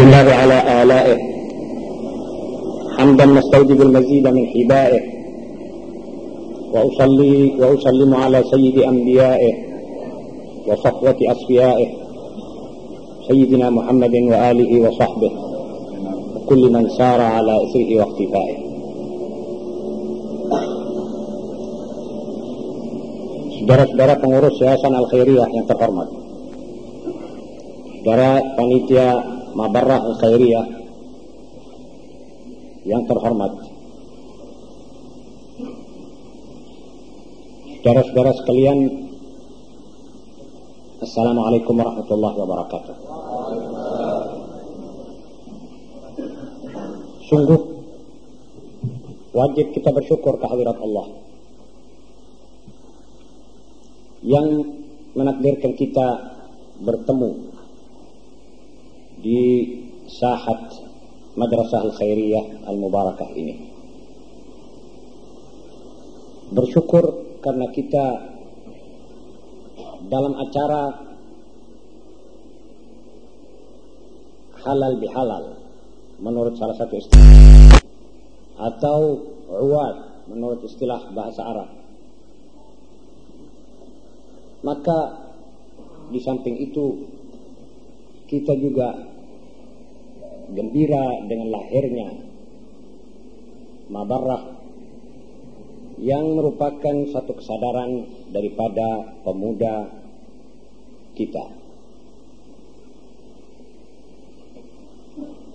لله على آلائه. حمدا نستوجب المزيد من حبائه. وأصلي وأسلم على سيد أنبيائه وصفوة أصفيائه سيدنا محمد وآله وصحبه وكل من سار على إثره واقتفائه. Saudara-saudara pengurus Yayasan Al-Khairiyah yang terhormat. Saudara Panitia Mabarrah Al-Khairiyah yang terhormat. Saudara-saudara sekalian Assalamualaikum warahmatullahi wabarakatuh. Sungguh wajib kita bersyukur kehadirat Allah yang menakdirkan kita bertemu sahat Madrasah Al-Khairiyah Al-Mubarakah ini. Bersyukur karena kita dalam acara halal bihalal menurut salah satu istilah atau uwad menurut istilah bahasa Arab maka di samping itu kita juga gembira dengan lahirnya Mabarrah yang merupakan satu kesadaran daripada pemuda kita.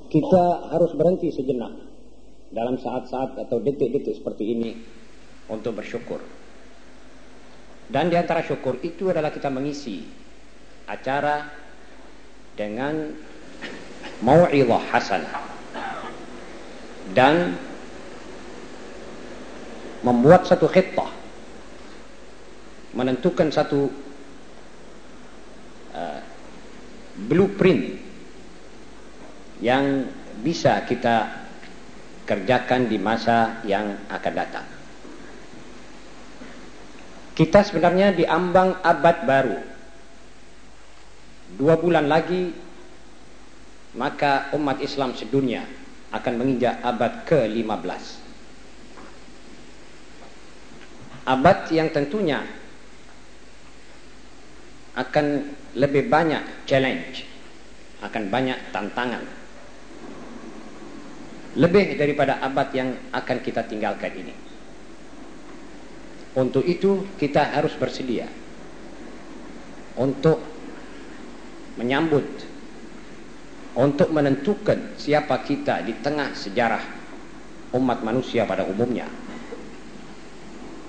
Kita harus berhenti sejenak dalam saat-saat atau detik-detik seperti ini untuk bersyukur. Dan di antara syukur itu adalah kita mengisi acara dengan mau'izah hasanah dan membuat satu khittah menentukan satu uh, blueprint yang bisa kita kerjakan di masa yang akan datang. Kita sebenarnya diambang abad baru. Dua bulan lagi maka umat Islam sedunia akan menginjak abad ke-15. Abad yang tentunya akan lebih banyak challenge, akan banyak tantangan. Lebih daripada abad yang akan kita tinggalkan ini. Untuk itu kita harus bersedia untuk menyambut untuk menentukan siapa kita di tengah sejarah umat manusia pada umumnya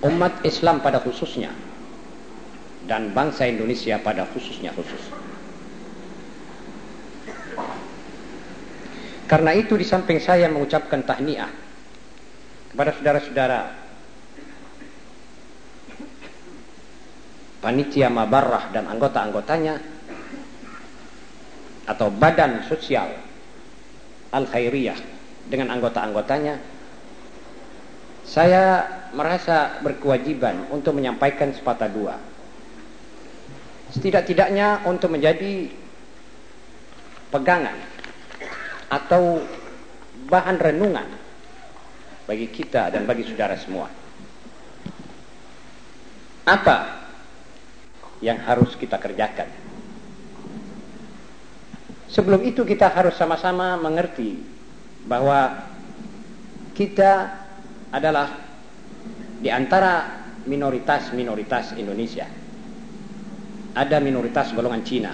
umat Islam pada khususnya dan bangsa Indonesia pada khususnya khusus. Karena itu di samping saya mengucapkan tahniah kepada saudara-saudara panitia mabarrah dan anggota-anggotanya atau badan sosial Al-Khairiyah dengan anggota-anggotanya saya merasa berkewajiban untuk menyampaikan sepatah dua. Setidak-tidaknya untuk menjadi pegangan atau bahan renungan bagi kita dan bagi saudara semua. Apa yang harus kita kerjakan Sebelum itu kita harus sama-sama mengerti bahwa kita adalah di antara minoritas-minoritas Indonesia. Ada minoritas golongan Cina.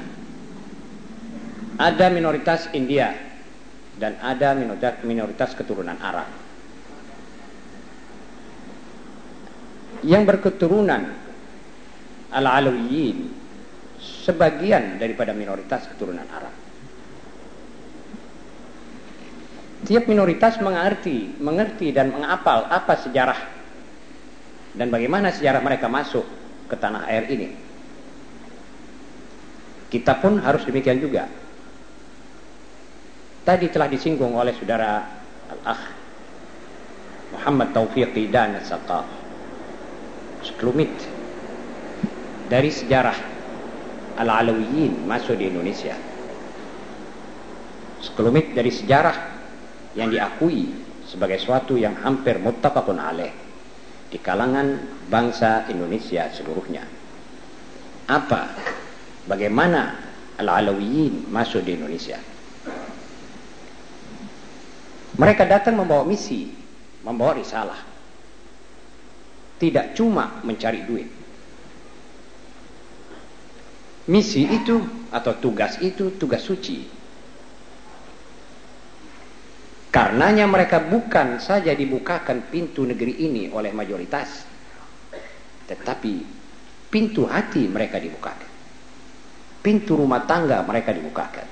Ada minoritas India dan ada minoritas, minoritas keturunan Arab. Yang berketurunan Al-Alawiyin sebagian daripada minoritas keturunan Arab. Tiap minoritas mengerti, mengerti dan mengapal apa sejarah dan bagaimana sejarah mereka masuk ke tanah air ini. Kita pun harus demikian juga. Tadi telah disinggung oleh saudara Al-Akh Muhammad Taufiqi dan Saqaf. Sekelumit dari sejarah Al-Alawiyin masuk di Indonesia sekelumit dari sejarah yang diakui sebagai suatu yang hampir muttafaqun alaih di kalangan bangsa Indonesia seluruhnya. Apa? Bagaimana Al-Alawiyin masuk di Indonesia? Mereka datang membawa misi, membawa risalah. Tidak cuma mencari duit. Misi itu atau tugas itu tugas suci. Karenanya mereka bukan saja dibukakan pintu negeri ini oleh mayoritas. Tetapi pintu hati mereka dibukakan. Pintu rumah tangga mereka dibukakan.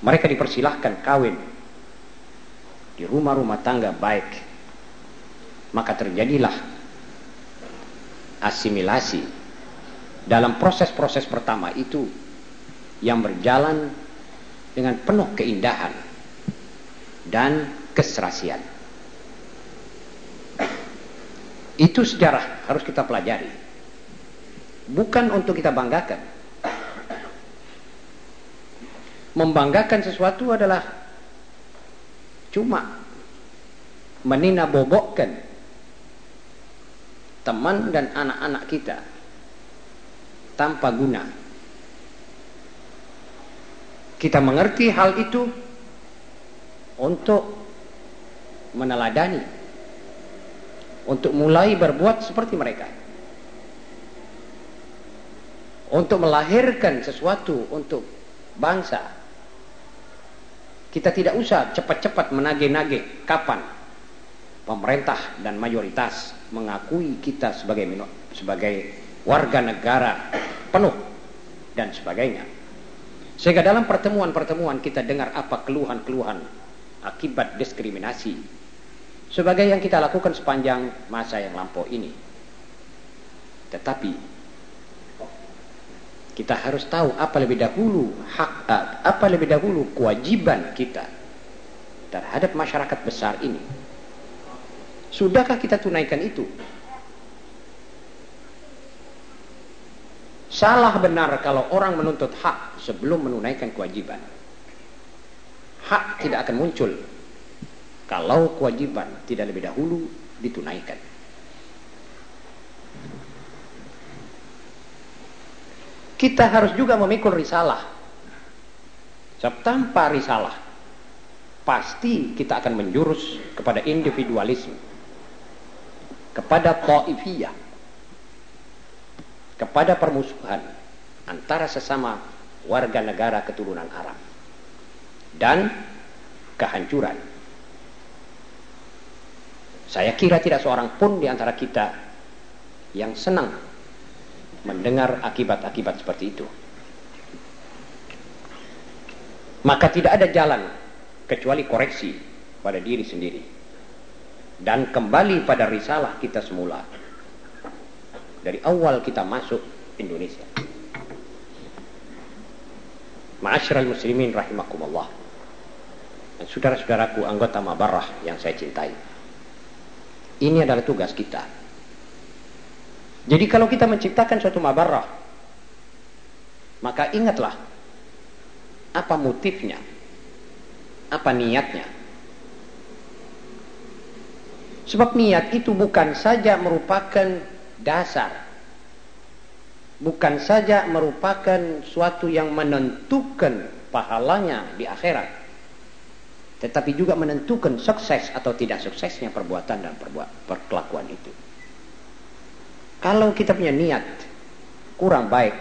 Mereka dipersilahkan kawin di rumah-rumah tangga baik maka terjadilah asimilasi dalam proses-proses pertama itu yang berjalan dengan penuh keindahan dan keserasian. Itu sejarah harus kita pelajari. Bukan untuk kita banggakan. Membanggakan sesuatu adalah cuma menina bobokkan teman dan anak-anak kita tanpa guna. Kita mengerti hal itu untuk meneladani, untuk mulai berbuat seperti mereka, untuk melahirkan sesuatu untuk bangsa kita tidak usah cepat-cepat menagih-nagih kapan pemerintah dan mayoritas mengakui kita sebagai sebagai warga negara penuh dan sebagainya. Sehingga dalam pertemuan-pertemuan kita dengar apa keluhan-keluhan akibat diskriminasi sebagai yang kita lakukan sepanjang masa yang lampau ini. Tetapi kita harus tahu apa lebih dahulu hak apa lebih dahulu kewajiban kita terhadap masyarakat besar ini. Sudahkah kita tunaikan itu? Salah benar kalau orang menuntut hak sebelum menunaikan kewajiban. Hak tidak akan muncul kalau kewajiban tidak lebih dahulu ditunaikan. kita harus juga memikul risalah. Sebab tanpa risalah, pasti kita akan menjurus kepada individualisme, kepada ta'ifiyah, kepada permusuhan antara sesama warga negara keturunan Arab dan kehancuran. Saya kira tidak seorang pun di antara kita yang senang mendengar akibat-akibat seperti itu. Maka tidak ada jalan kecuali koreksi pada diri sendiri. Dan kembali pada risalah kita semula. Dari awal kita masuk Indonesia. Ma'asyiral muslimin rahimakumullah. Saudara-saudaraku anggota Mabarah yang saya cintai. Ini adalah tugas kita jadi kalau kita menciptakan suatu mabarrah, maka ingatlah apa motifnya, apa niatnya. Sebab niat itu bukan saja merupakan dasar, bukan saja merupakan suatu yang menentukan pahalanya di akhirat, tetapi juga menentukan sukses atau tidak suksesnya perbuatan dan perkelakuan itu. Kalau kita punya niat kurang baik,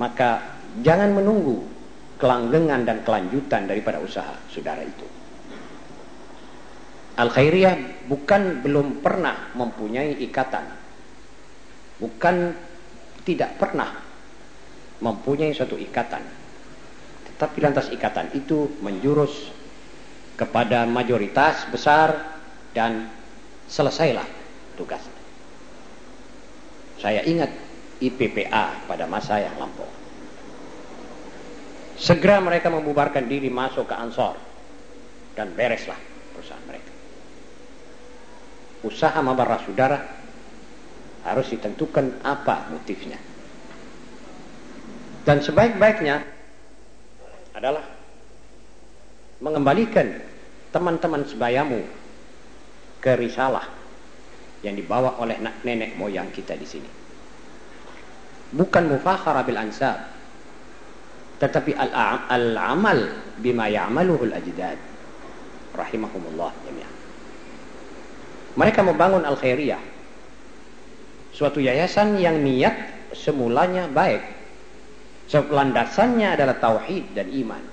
maka jangan menunggu kelanggengan dan kelanjutan daripada usaha saudara itu. Al-Khairiyah bukan belum pernah mempunyai ikatan. Bukan tidak pernah mempunyai suatu ikatan. Tetapi lantas ikatan itu menjurus kepada mayoritas besar dan selesailah tugas. Saya ingat IPPA pada masa yang lampau. Segera mereka membubarkan diri masuk ke Ansor dan bereslah perusahaan mereka. Usaha mabarah saudara harus ditentukan apa motifnya. Dan sebaik-baiknya adalah mengembalikan teman-teman sebayamu ke risalah yang dibawa oleh nenek moyang kita di sini. Bukan mufakhara bil ansab, tetapi al-amal bima ya'maluhu al-ajdad. Rahimahumullah jami'an. Mereka membangun al-khairiyah. Suatu yayasan yang niat semulanya baik. Sebab landasannya adalah tauhid dan iman.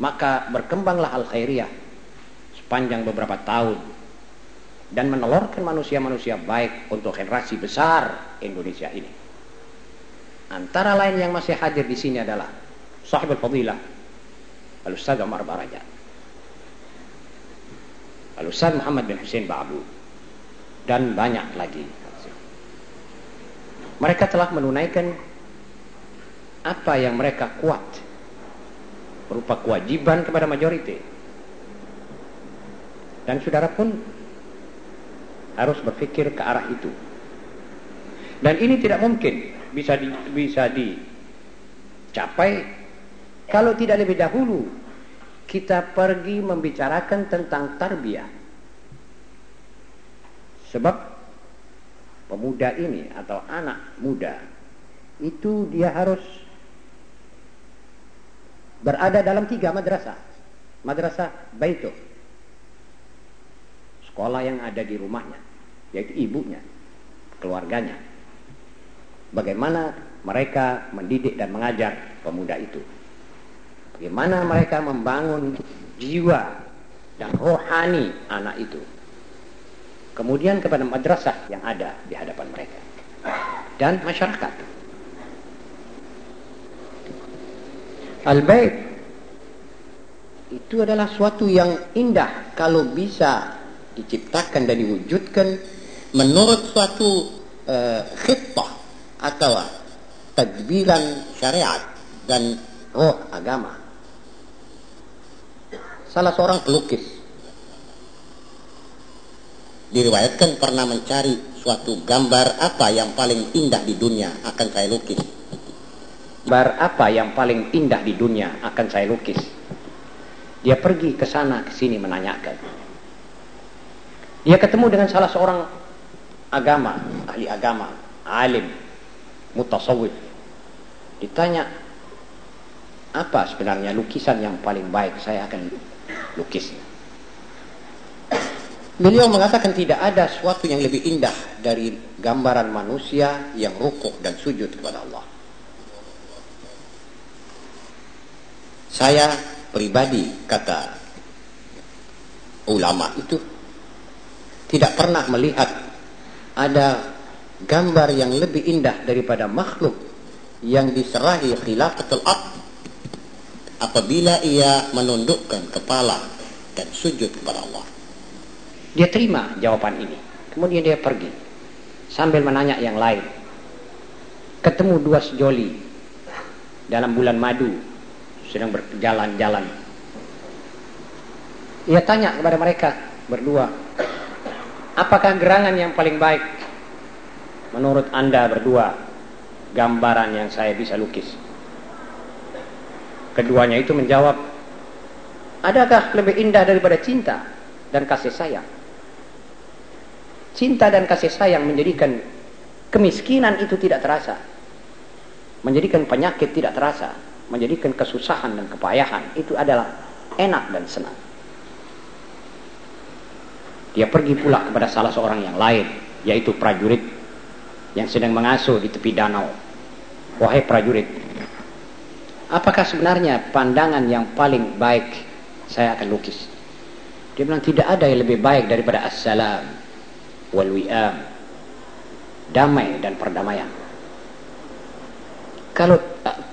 Maka berkembanglah al-khairiyah sepanjang beberapa tahun dan menelurkan manusia-manusia baik untuk generasi besar Indonesia ini. Antara lain yang masih hadir di sini adalah sahibul fadilah Al-Ustaz Umar Barajat. Al-Ustaz Muhammad bin Hussein Ba'abu dan banyak lagi. Mereka telah menunaikan apa yang mereka kuat berupa kewajiban kepada majoriti. Dan saudara pun harus berpikir ke arah itu. Dan ini tidak mungkin bisa di, bisa dicapai kalau tidak lebih dahulu kita pergi membicarakan tentang tarbiyah. Sebab pemuda ini atau anak muda itu dia harus berada dalam tiga madrasah. Madrasah Baituh. Sekolah yang ada di rumahnya, yaitu ibunya, keluarganya. Bagaimana mereka mendidik dan mengajar pemuda itu. Bagaimana mereka membangun jiwa dan rohani anak itu. Kemudian kepada madrasah yang ada di hadapan mereka. Dan masyarakat. Al-Bait. Itu adalah suatu yang indah kalau bisa diciptakan dan diwujudkan menurut suatu uh, khitah atau tadbiran syariat dan roh agama. Salah seorang pelukis diriwayatkan pernah mencari suatu gambar apa yang paling indah di dunia akan saya lukis gambar apa yang paling indah di dunia akan saya lukis dia pergi ke sana ke sini menanyakan dia ketemu dengan salah seorang agama ahli agama alim mutasawwif ditanya apa sebenarnya lukisan yang paling baik saya akan lukisnya. Beliau mengatakan tidak ada sesuatu yang lebih indah dari gambaran manusia yang rukuk dan sujud kepada Allah. Saya pribadi kata ulama itu tidak pernah melihat ada gambar yang lebih indah daripada makhluk yang diserahi khilafatul ard apabila ia menundukkan kepala dan sujud kepada Allah. Dia terima jawaban ini. Kemudian dia pergi sambil menanya yang lain. Ketemu dua sejoli dalam bulan madu sedang berjalan-jalan. Ia tanya kepada mereka berdua, apakah gerangan yang paling baik menurut anda berdua gambaran yang saya bisa lukis? Keduanya itu menjawab, adakah lebih indah daripada cinta dan kasih sayang? Cinta dan kasih sayang menjadikan kemiskinan itu tidak terasa. Menjadikan penyakit tidak terasa. Menjadikan kesusahan dan kepayahan itu adalah enak dan senang. Dia pergi pula kepada salah seorang yang lain, yaitu prajurit yang sedang mengasuh di tepi danau. Wahai prajurit, apakah sebenarnya pandangan yang paling baik saya akan lukis? Dia bilang tidak ada yang lebih baik daripada assalam wal wi'am. Damai dan perdamaian. Kalau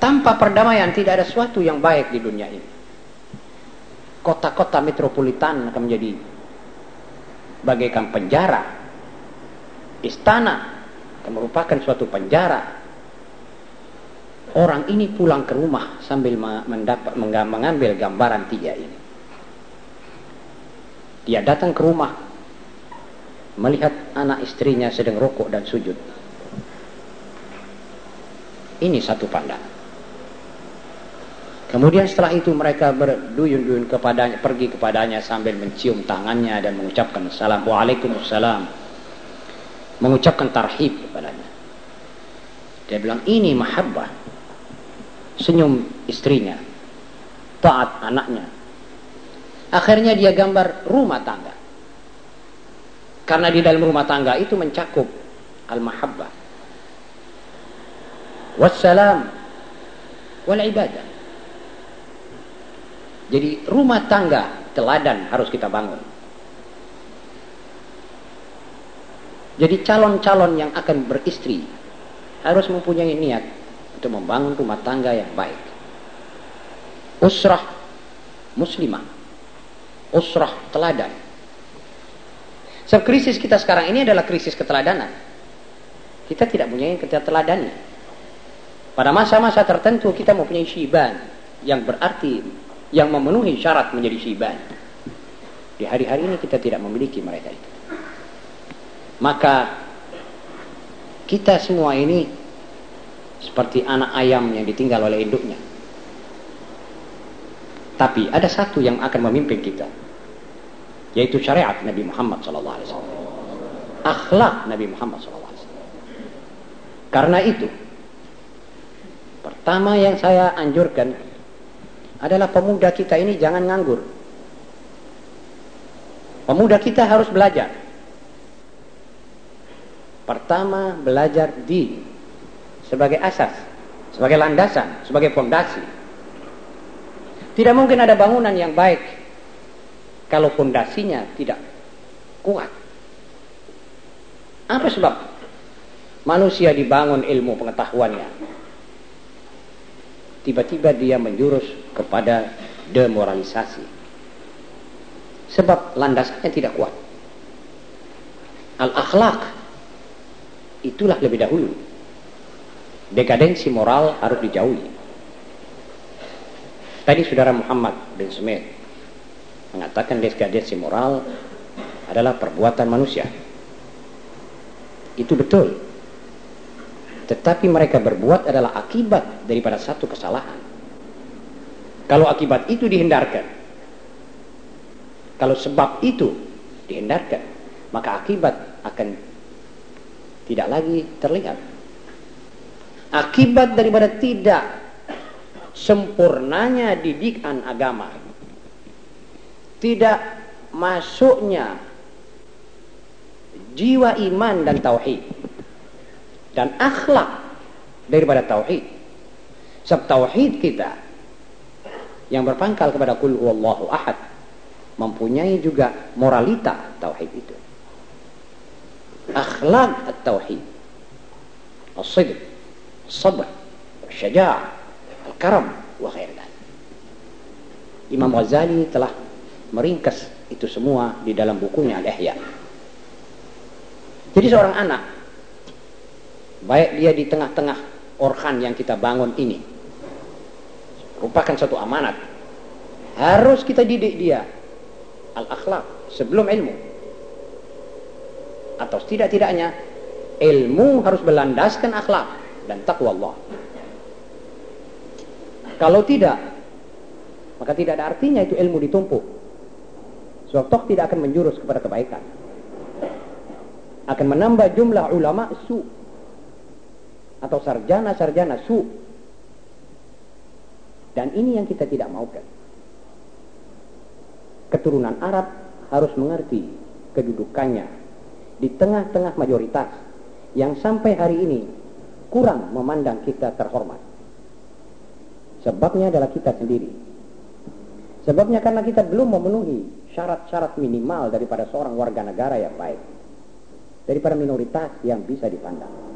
tanpa perdamaian tidak ada sesuatu yang baik di dunia ini. Kota-kota metropolitan akan menjadi bagaikan penjara. Istana akan merupakan suatu penjara orang ini pulang ke rumah sambil mendapat mengambil gambaran tiga ini. Dia datang ke rumah melihat anak istrinya sedang rokok dan sujud. Ini satu pandangan. Kemudian setelah itu mereka berduyun-duyun kepadanya, pergi kepadanya sambil mencium tangannya dan mengucapkan salam. Waalaikumsalam. Mengucapkan tarhib kepadanya. Dia bilang ini mahabbah. Senyum istrinya. Taat anaknya. Akhirnya dia gambar rumah tangga. Karena di dalam rumah tangga itu mencakup al-mahabbah. Wassalam. Ibadah. Jadi rumah tangga teladan harus kita bangun. Jadi calon-calon yang akan beristri harus mempunyai niat untuk membangun rumah tangga yang baik. Usrah muslimah. Usrah teladan. Sebab krisis kita sekarang ini adalah krisis keteladanan. Kita tidak punya keteladanan. Pada masa-masa tertentu kita mempunyai syiban yang berarti yang memenuhi syarat menjadi syiban. Di hari-hari ini kita tidak memiliki mereka itu. Maka kita semua ini seperti anak ayam yang ditinggal oleh induknya. Tapi ada satu yang akan memimpin kita, yaitu syariat Nabi Muhammad SAW. Akhlak Nabi Muhammad SAW. Karena itu, pertama yang saya anjurkan adalah pemuda kita ini jangan nganggur. Pemuda kita harus belajar. Pertama, belajar di sebagai asas, sebagai landasan, sebagai fondasi. Tidak mungkin ada bangunan yang baik kalau fondasinya tidak kuat. Apa sebab manusia dibangun ilmu pengetahuannya? Tiba-tiba dia menjurus kepada demoralisasi. Sebab landasannya tidak kuat. Al-akhlak itulah lebih dahulu. Dekadensi moral harus dijauhi. Tadi saudara Muhammad bin Smith mengatakan dekadensi moral adalah perbuatan manusia. Itu betul. Tetapi mereka berbuat adalah akibat daripada satu kesalahan. Kalau akibat itu dihindarkan, kalau sebab itu dihindarkan, maka akibat akan tidak lagi terlihat. Akibat daripada tidak sempurnanya didikan agama, tidak masuknya jiwa iman dan tauhid dan akhlak daripada tauhid. Sebab tauhid kita yang berpangkal kepada kul huwallahu ahad mempunyai juga moralita tauhid itu. Akhlak at-tauhid as-sidq as-sabr syaja'ah al-karam wa khair Imam Ghazali telah meringkas itu semua di dalam bukunya Al-Ihya. Jadi seorang anak baik dia di tengah-tengah orhan yang kita bangun ini merupakan satu amanat. Harus kita didik dia al-akhlak sebelum ilmu. Atau tidak-tidaknya ilmu harus berlandaskan akhlak dan takwa Allah. Kalau tidak, maka tidak ada artinya itu ilmu ditumpuk. Sebab toh tidak akan menjurus kepada kebaikan. Akan menambah jumlah ulama su atau sarjana-sarjana su dan ini yang kita tidak maukan. Keturunan Arab harus mengerti kedudukannya di tengah-tengah mayoritas yang sampai hari ini kurang memandang kita terhormat. Sebabnya adalah kita sendiri. Sebabnya karena kita belum memenuhi syarat-syarat minimal daripada seorang warga negara yang baik. Daripada minoritas yang bisa dipandang.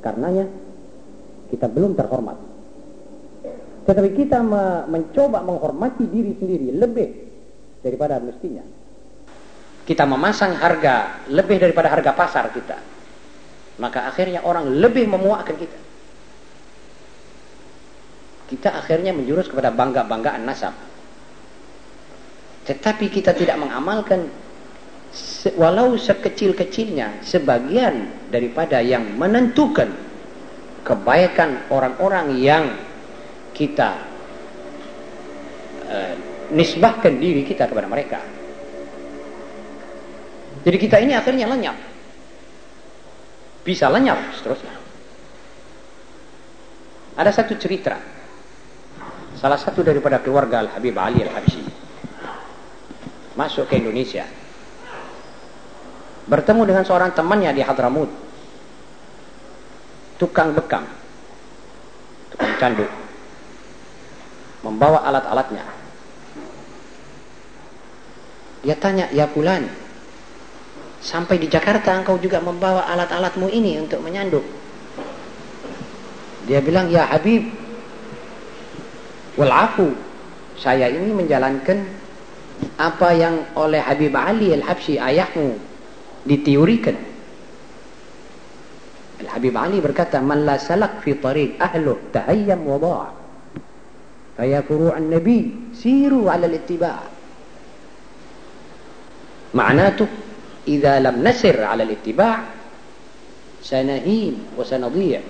Karenanya kita belum terhormat tetapi kita mencoba menghormati diri sendiri lebih daripada mestinya. Kita memasang harga lebih daripada harga pasar kita. Maka akhirnya orang lebih memuakkan kita. Kita akhirnya menjurus kepada bangga-banggaan nasab. Tetapi kita tidak mengamalkan walau sekecil-kecilnya sebagian daripada yang menentukan kebaikan orang-orang yang kita uh, nisbahkan diri kita kepada mereka. Jadi kita ini akhirnya lenyap. Bisa lenyap seterusnya. Ada satu cerita. Salah satu daripada keluarga Al-Habib Ali Al-Habsyi. Masuk ke Indonesia. Bertemu dengan seorang temannya di Hadramut. Tukang bekam. Tukang canduk. Membawa alat-alatnya. Dia tanya, ya Fulan, Sampai di Jakarta engkau juga membawa alat-alatmu ini untuk menyanduk. Dia bilang, ya Habib, walafu, saya ini menjalankan apa yang oleh Habib Ali Al-Habsyi ayahmu diteorikan. Al-Habib Ali berkata, Man la salak fi tariq ahlu tahayyam wa da'a. Faya furu'an nabi, siru ala al-ittiba' Ma'natuh إذا لم نسر على الاتباع سنهين وسنضيع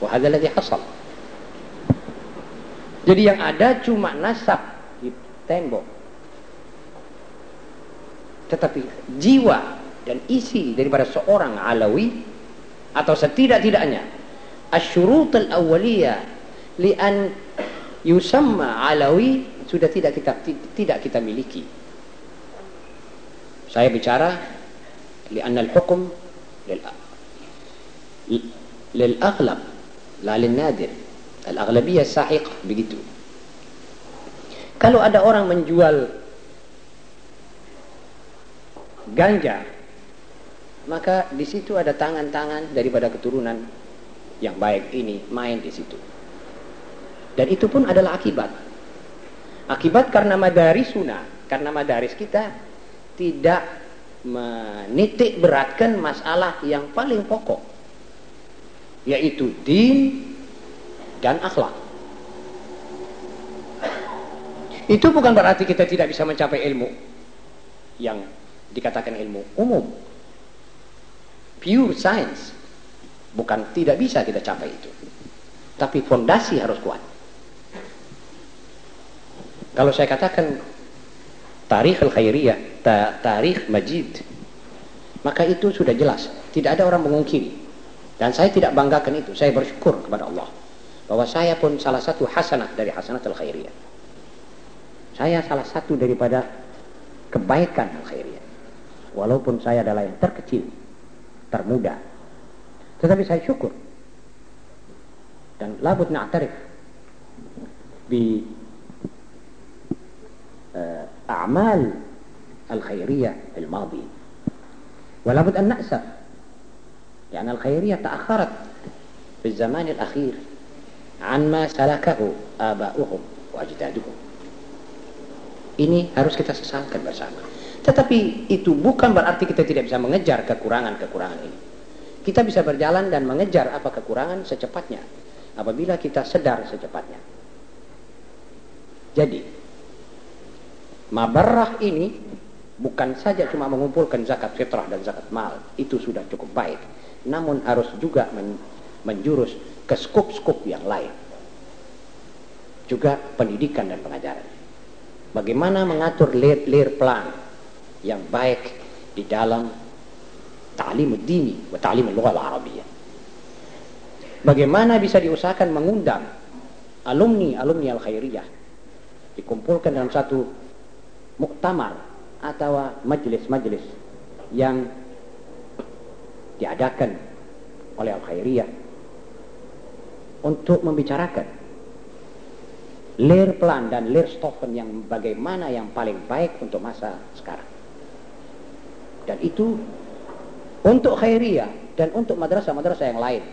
وهذا الذي حصل jadi yang ada cuma nasab di tembok tetapi jiwa dan isi daripada seorang alawi atau setidak-tidaknya. Asyurut al-awwaliyah li'an yusamma alawi sudah tidak kita tidak kita miliki. Saya bicara lianna al-hukm lil lil aghlab la lil nadir. Al-aghlabiyah sahiq begitu. Kalau ada orang menjual ganja maka di situ ada tangan-tangan daripada keturunan yang baik ini main di situ. Dan itu pun adalah akibat. Akibat karena madarisuna karena madaris kita tidak menitik beratkan masalah yang paling pokok yaitu din dan akhlak. Itu bukan berarti kita tidak bisa mencapai ilmu yang dikatakan ilmu umum pure science bukan tidak bisa kita capai itu tapi fondasi harus kuat kalau saya katakan tarikh al-khairiyah, ta tarikh majid. Maka itu sudah jelas, tidak ada orang mengungkiri. Dan saya tidak banggakan itu, saya bersyukur kepada Allah bahwa saya pun salah satu hasanah dari hasanat al-khairiyah. Saya salah satu daripada kebaikan al-khairiyah. Walaupun saya adalah yang terkecil, termuda. Tetapi saya syukur. Dan labud na'tarif bi أعمال الخيرية الماضية ولا بد أن نأسف لأن الخيرية تأخرت في الزمان الأخير عن ما سلكه آباؤهم وأجدادهم ini harus kita sesalkan bersama tetapi itu bukan berarti kita tidak bisa mengejar kekurangan-kekurangan ini kita bisa berjalan dan mengejar apa kekurangan secepatnya apabila kita sedar secepatnya jadi Mabarrah ini bukan saja cuma mengumpulkan zakat fitrah dan zakat mal, itu sudah cukup baik. Namun harus juga men menjurus ke skup-skup yang lain. Juga pendidikan dan pengajaran. Bagaimana mengatur lir-lir plan yang baik di dalam ta'lim dini wa ta'lim lughah al-arabiyah. Bagaimana bisa diusahakan mengundang alumni-alumni al-khairiyah dikumpulkan dalam satu muktamar atau majelis-majelis yang diadakan oleh Al-Khairiyah untuk membicarakan lir plan dan lir stoffen yang bagaimana yang paling baik untuk masa sekarang. Dan itu untuk Khairiyah dan untuk madrasah-madrasah yang lain.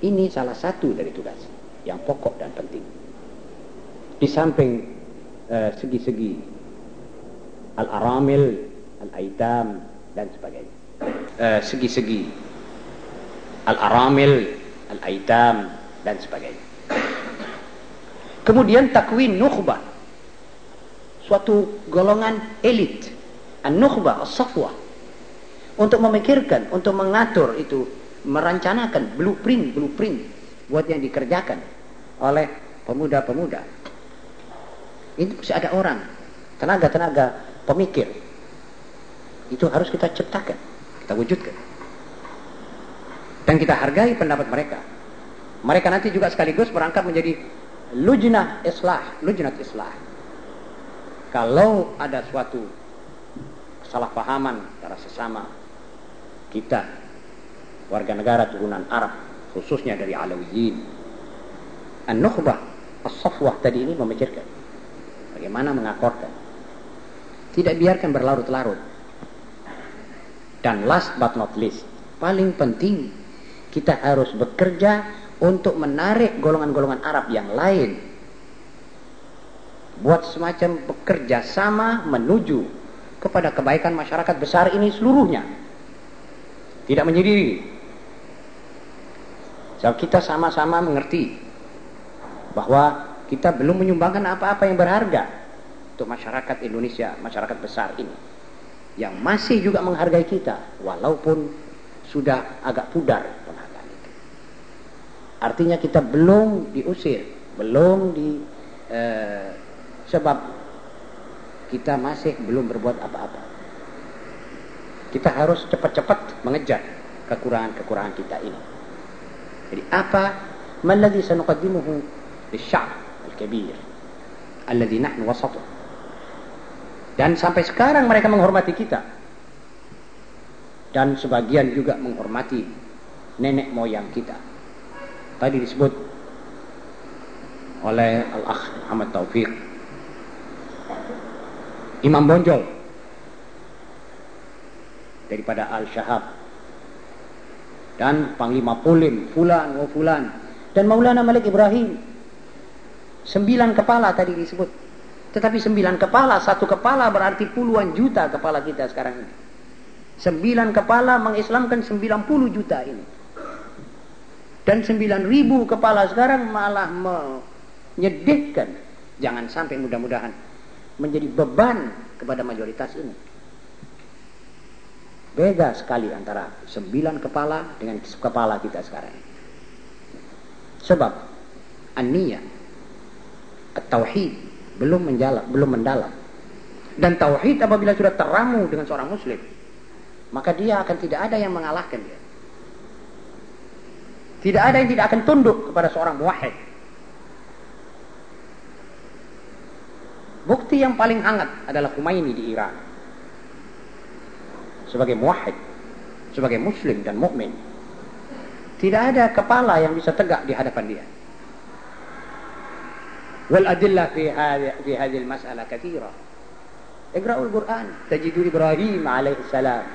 Ini salah satu dari tugas yang pokok dan penting di samping eh, segi-segi uh, al-aramil, al-aitam dan sebagainya. Eh, segi-segi uh, al-aramil, al-aitam dan sebagainya. Kemudian takwin nukhbah. Suatu golongan elit. An-nukhbah, as-safwa. Untuk memikirkan, untuk mengatur itu, merancanakan blueprint-blueprint buat yang dikerjakan oleh pemuda-pemuda. Ini mesti ada orang, tenaga-tenaga pemikir. Itu harus kita ciptakan, kita wujudkan. Dan kita hargai pendapat mereka. Mereka nanti juga sekaligus berangkat menjadi lujnah islah, lujnat islah. Kalau ada suatu kesalahpahaman antara sesama kita warga negara turunan Arab khususnya dari Alawiyin An-Nukhbah As-Safwah tadi ini memikirkan bagaimana mengakorkan. Tidak biarkan berlarut-larut. Dan last but not least paling penting kita harus bekerja untuk menarik golongan-golongan Arab yang lain buat semacam bekerja sama menuju kepada kebaikan masyarakat besar ini seluruhnya. Tidak menyendiri. So, kita sama-sama mengerti bahwa kita belum menyumbangkan apa-apa yang berharga untuk masyarakat Indonesia, masyarakat besar ini yang masih juga menghargai kita walaupun sudah agak pudar Artinya kita belum diusir, belum di eh, sebab kita masih belum berbuat apa-apa. Kita harus cepat-cepat mengejar kekurangan-kekurangan kita ini. Jadi apa maladhi sanuqaddimuhu lisya'b al-kabir alladhi nahnu wasatuh. Dan sampai sekarang mereka menghormati kita. Dan sebagian juga menghormati nenek moyang kita tadi disebut oleh Al-Akh Muhammad Taufik Imam Bonjol. Daripada Al-Syahab dan Panglima Pulim Fulan wa Fulan. Dan Maulana Malik Ibrahim. Sembilan kepala tadi disebut. Tetapi sembilan kepala satu kepala berarti puluhan juta kepala kita sekarang ini. Sembilan kepala mengislamkan sembilan puluh juta ini. Dan sembilan ribu kepala sekarang malah menyedihkan. Jangan sampai mudah-mudahan menjadi beban kepada mayoritas ini. Beda sekali antara sembilan kepala dengan kepala kita sekarang. Sebab an-niyah tauhid belum menjalan, belum mendalam. Dan tauhid apabila sudah teramu dengan seorang muslim, maka dia akan tidak ada yang mengalahkan dia. Tidak ada yang tidak akan tunduk kepada seorang muwahhid. Bukti yang paling hangat adalah Khomeini di Iran. Sebagai muwahhid, sebagai muslim dan mukmin. Tidak ada kepala yang bisa tegak di hadapan dia. Wal adillah fi hadhihi fi hadhihi al-mas'alah katsira. Iqra'ul Qur'an, tajidu Ibrahim alaihi salam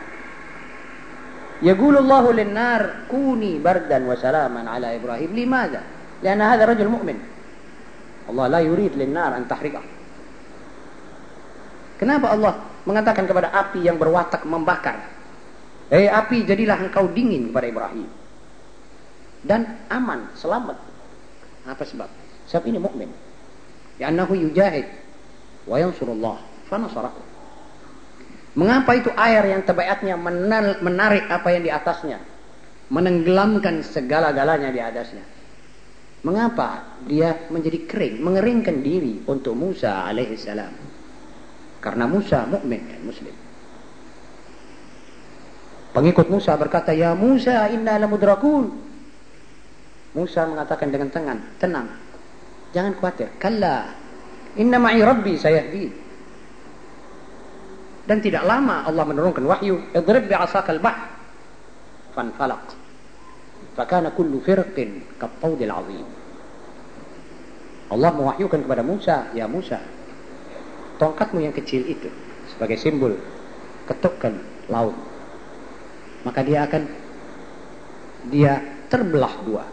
يقول الله للنار كوني بردا وسلاما على إبراهيم لماذا؟ لأن هذا رجل مؤمن Allah la yurid linnar an tahriqah. Kenapa Allah mengatakan kepada api yang berwatak membakar? Eh api jadilah engkau dingin kepada Ibrahim. Dan aman, selamat. Apa sebab? Sebab ini mukmin. Ya annahu yujahid wa yansurullah fa nasarahu. Mengapa itu air yang tebayatnya menarik apa yang di atasnya? Menenggelamkan segala-galanya di atasnya. Mengapa dia menjadi kering, mengeringkan diri untuk Musa alaihissalam? Karena Musa mukmin dan muslim. Pengikut Musa berkata, "Ya Musa, inna lamudrakun." Musa mengatakan dengan tenang, tenang. Jangan khawatir. Kalla. Inna ma'i rabbi sayahdi. Dan tidak lama Allah menurunkan wahyu, "Idrib bi'asakal bahr." Fanfalaq. Fakana kullu firqin kattawdil azim. Allah mewahyukan kepada Musa, "Ya Musa, tongkatmu yang kecil itu sebagai simbol ketukkan laut." Maka dia akan dia terbelah dua.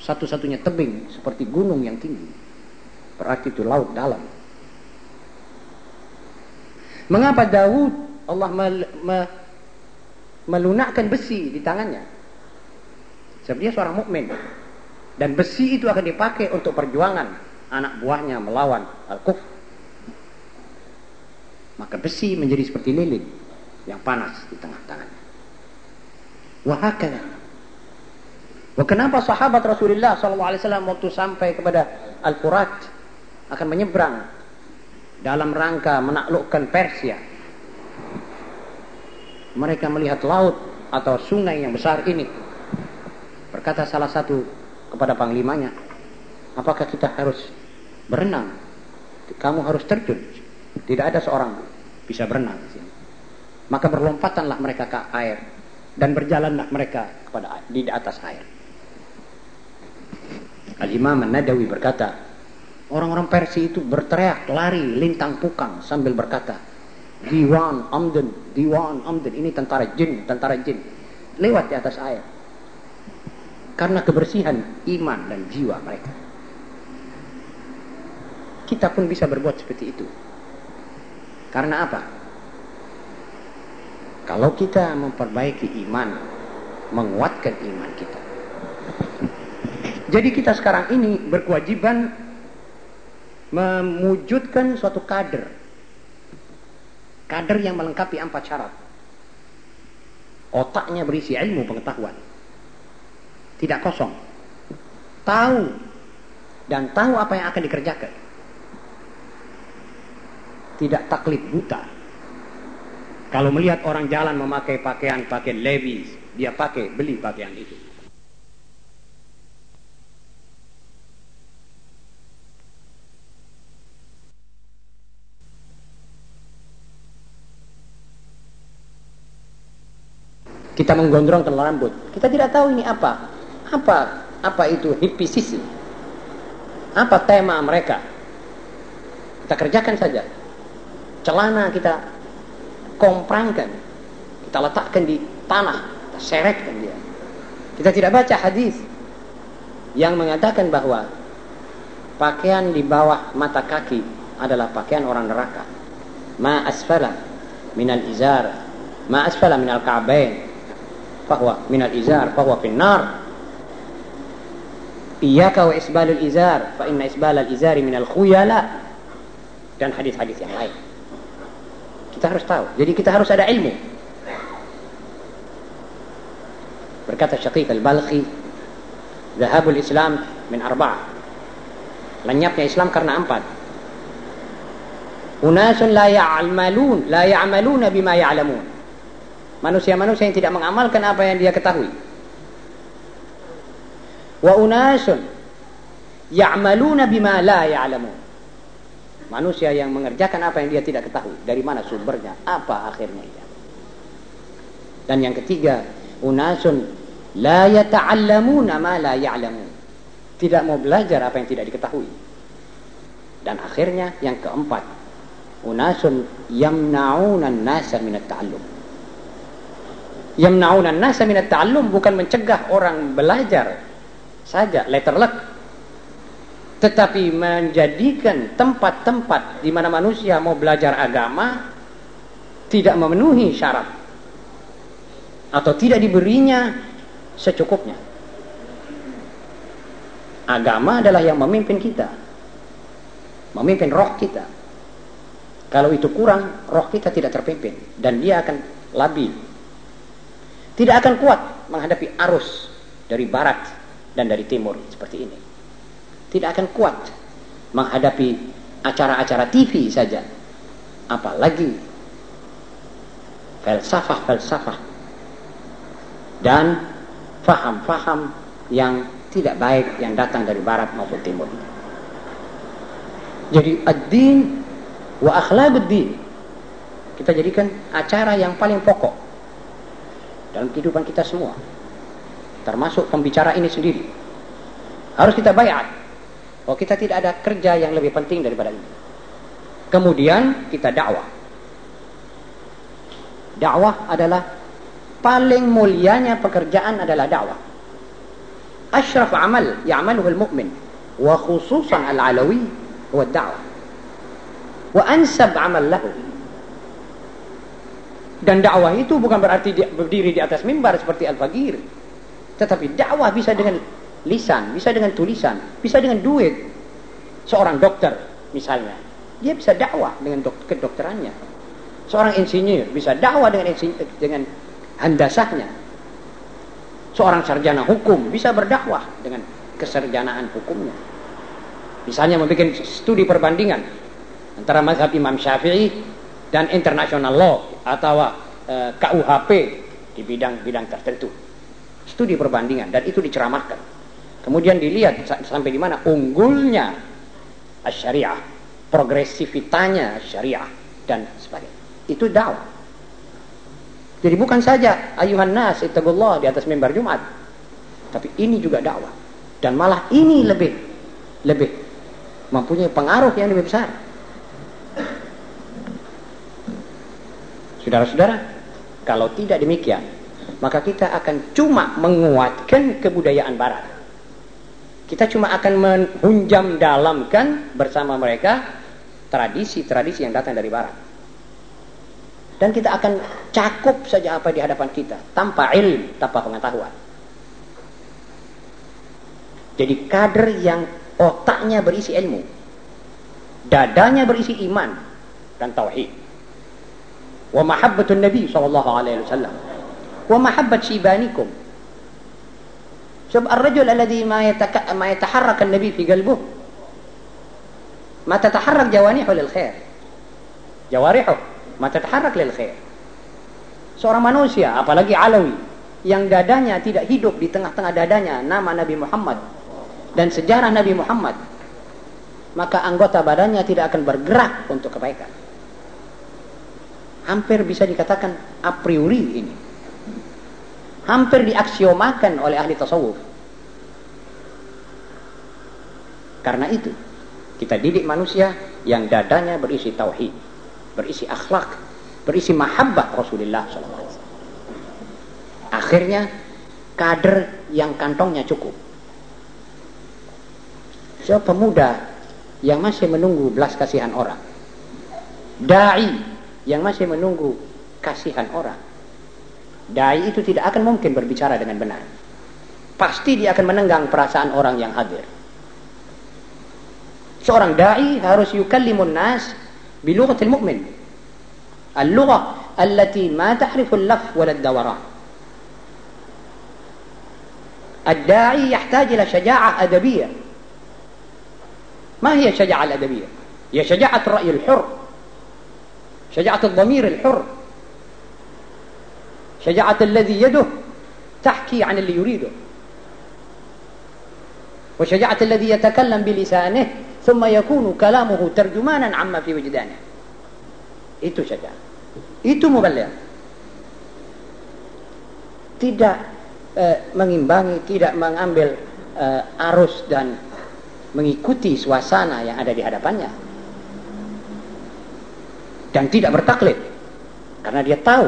Satu-satunya tebing seperti gunung yang tinggi. Berarti itu laut dalam. Mengapa Daud Allah mel, me, melunakkan besi di tangannya? Sebab dia seorang mukmin. Dan besi itu akan dipakai untuk perjuangan anak buahnya melawan al-kuf. Maka besi menjadi seperti lilin yang panas di tengah tangannya. Wahakala. Kenapa sahabat Rasulullah SAW waktu sampai kepada Al-Furat akan menyeberang dalam rangka menaklukkan Persia. Mereka melihat laut atau sungai yang besar ini. Berkata salah satu kepada panglimanya, apakah kita harus berenang? Kamu harus terjun. Tidak ada seorang bisa berenang. Maka berlompatanlah mereka ke air dan berjalanlah mereka kepada di atas air. Al-Imam An-Nadawi berkata, orang-orang Persia itu berteriak, lari, lintang pukang sambil berkata, Diwan Amden, Diwan Amden, ini tentara jin, tentara jin. Lewat di atas air. Karena kebersihan iman dan jiwa mereka. Kita pun bisa berbuat seperti itu. Karena apa? Kalau kita memperbaiki iman, menguatkan iman kita. Jadi kita sekarang ini berkewajiban mewujudkan suatu kader. Kader yang melengkapi empat syarat. Otaknya berisi ilmu pengetahuan. Tidak kosong. Tahu dan tahu apa yang akan dikerjakan. Tidak taklid buta. Kalau melihat orang jalan memakai pakaian pakaian Levi's, dia pakai beli pakaian itu. Kita menggondrongkan rambut. Kita tidak tahu ini apa. Apa apa itu hippisism? Apa tema mereka? Kita kerjakan saja. Celana kita komprangkan. Kita letakkan di tanah, kita seretkan dia. Kita tidak baca hadis yang mengatakan bahwa pakaian di bawah mata kaki adalah pakaian orang neraka. Ma asfala minal izar, ma asfala minal ka'bain, bahwa minal izar, bahwa finnar. Iyaka wa isbalul izar, fa inna isbalal izari minal khuyala. Dan hadis-hadis yang lain. Kita harus tahu. Jadi kita harus ada ilmu. Berkata Syaqiq al-Balkhi, Zahabul Islam min arba'ah. Lenyapnya Islam karena empat. Unasun la ya'malun, la ya'maluna bima ya'lamun. Manusia-manusia yang tidak mengamalkan apa yang dia ketahui. Wa unasun ya'maluna bima la ya'lamun. Manusia yang mengerjakan apa yang dia tidak ketahui. Dari mana sumbernya? Apa akhirnya? Dan yang ketiga, unasun la yata'allamuna ma la ya'lamun. Tidak mau belajar apa yang tidak diketahui. Dan akhirnya yang keempat, unasun yamna'una an-nasa min at-ta'allum. Yamna'una an-nasa min at-ta'allum bukan mencegah orang belajar saja, letter luck tetapi menjadikan tempat-tempat di mana manusia mau belajar agama tidak memenuhi syarat atau tidak diberinya secukupnya. Agama adalah yang memimpin kita. Memimpin roh kita. Kalau itu kurang, roh kita tidak terpimpin dan dia akan labil. Tidak akan kuat menghadapi arus dari barat dan dari timur seperti ini tidak akan kuat menghadapi acara-acara TV saja. Apalagi falsafah-falsafah dan faham-faham yang tidak baik yang datang dari barat maupun timur. Jadi ad-din wa akhlaquddin kita jadikan acara yang paling pokok dalam kehidupan kita semua. Termasuk pembicara ini sendiri. Harus kita bayar Oh kita tidak ada kerja yang lebih penting daripada ini. Kemudian kita dakwah. Dakwah adalah paling mulianya pekerjaan adalah dakwah. Ashraf amal ya'maluhu al-mu'min wa khususan al-alawi huwa dakwah. Wa ansab amal lahu. Dan dakwah itu bukan berarti berdiri di atas mimbar seperti al-faqir. Tetapi dakwah bisa dengan lisan, bisa dengan tulisan, bisa dengan duit. Seorang dokter misalnya, dia bisa dakwah dengan dok kedokterannya. Seorang insinyur bisa dakwah dengan insinyur, dengan handasahnya. Seorang sarjana hukum bisa berdakwah dengan kesarjanaan hukumnya. Misalnya membuat studi perbandingan antara mazhab Imam Syafi'i dan international law atau eh, KUHP di bidang-bidang tertentu. Studi perbandingan dan itu diceramahkan. Kemudian dilihat sampai di mana unggulnya syariah, progresivitanya syariah dan sebagainya. Itu dakwah. Jadi bukan saja ayuhan nas ittaqullah di atas mimbar Jumat. Tapi ini juga dakwah. Dan malah ini lebih lebih mempunyai pengaruh yang lebih besar. Saudara-saudara, kalau tidak demikian, maka kita akan cuma menguatkan kebudayaan barat. Kita cuma akan menghunjam dalamkan bersama mereka tradisi-tradisi yang datang dari barat. Dan kita akan cakup saja apa di hadapan kita tanpa ilmu, tanpa pengetahuan. Jadi kader yang otaknya berisi ilmu, dadanya berisi iman dan tauhid. Wa mahabbatun Nabi sallallahu alaihi wasallam. Wa mahabbat shibanikum. Alladhi ma yataka ma yataharrak an-nabi fi qalbihi ma tataharrak jawanihu lil khair. Jawarihu ma tataharrak lil khair. Seorang manusia apalagi alawi yang dadanya tidak hidup di tengah-tengah dadanya nama Nabi Muhammad dan sejarah Nabi Muhammad maka anggota badannya tidak akan bergerak untuk kebaikan hampir bisa dikatakan a priori ini hampir diaksiomakan oleh ahli tasawuf karena itu kita didik manusia yang dadanya berisi tauhid berisi akhlak berisi mahabbah Rasulullah SAW akhirnya kader yang kantongnya cukup Siapa pemuda yang masih menunggu belas kasihan orang. Dai yang masih menunggu kasihan orang. Dai itu tidak akan mungkin berbicara dengan benar. Pasti dia akan menenggang perasaan orang yang hadir. Seorang dai harus yukallimun nas bilughatil mu'min. Al-lughah allati ma tahrifu al-laf wala ad-dawaran. الداعي يحتاج إلى شجاعة أدبية ما هي الشجاعة الأدبية هي شجاعة الرأي الحر شجاعة الضمير الحر شجاعة الذي يده تحكي عن اللي يريده وشجاعة الذي يتكلم بلسانه ثم يكون كلامه ترجمانا عما في وجدانه itu saja itu muballigh tidak uh, mengimbangi tidak mengambil uh, arus dan mengikuti suasana yang ada di hadapannya dan tidak bertaklid karena dia tahu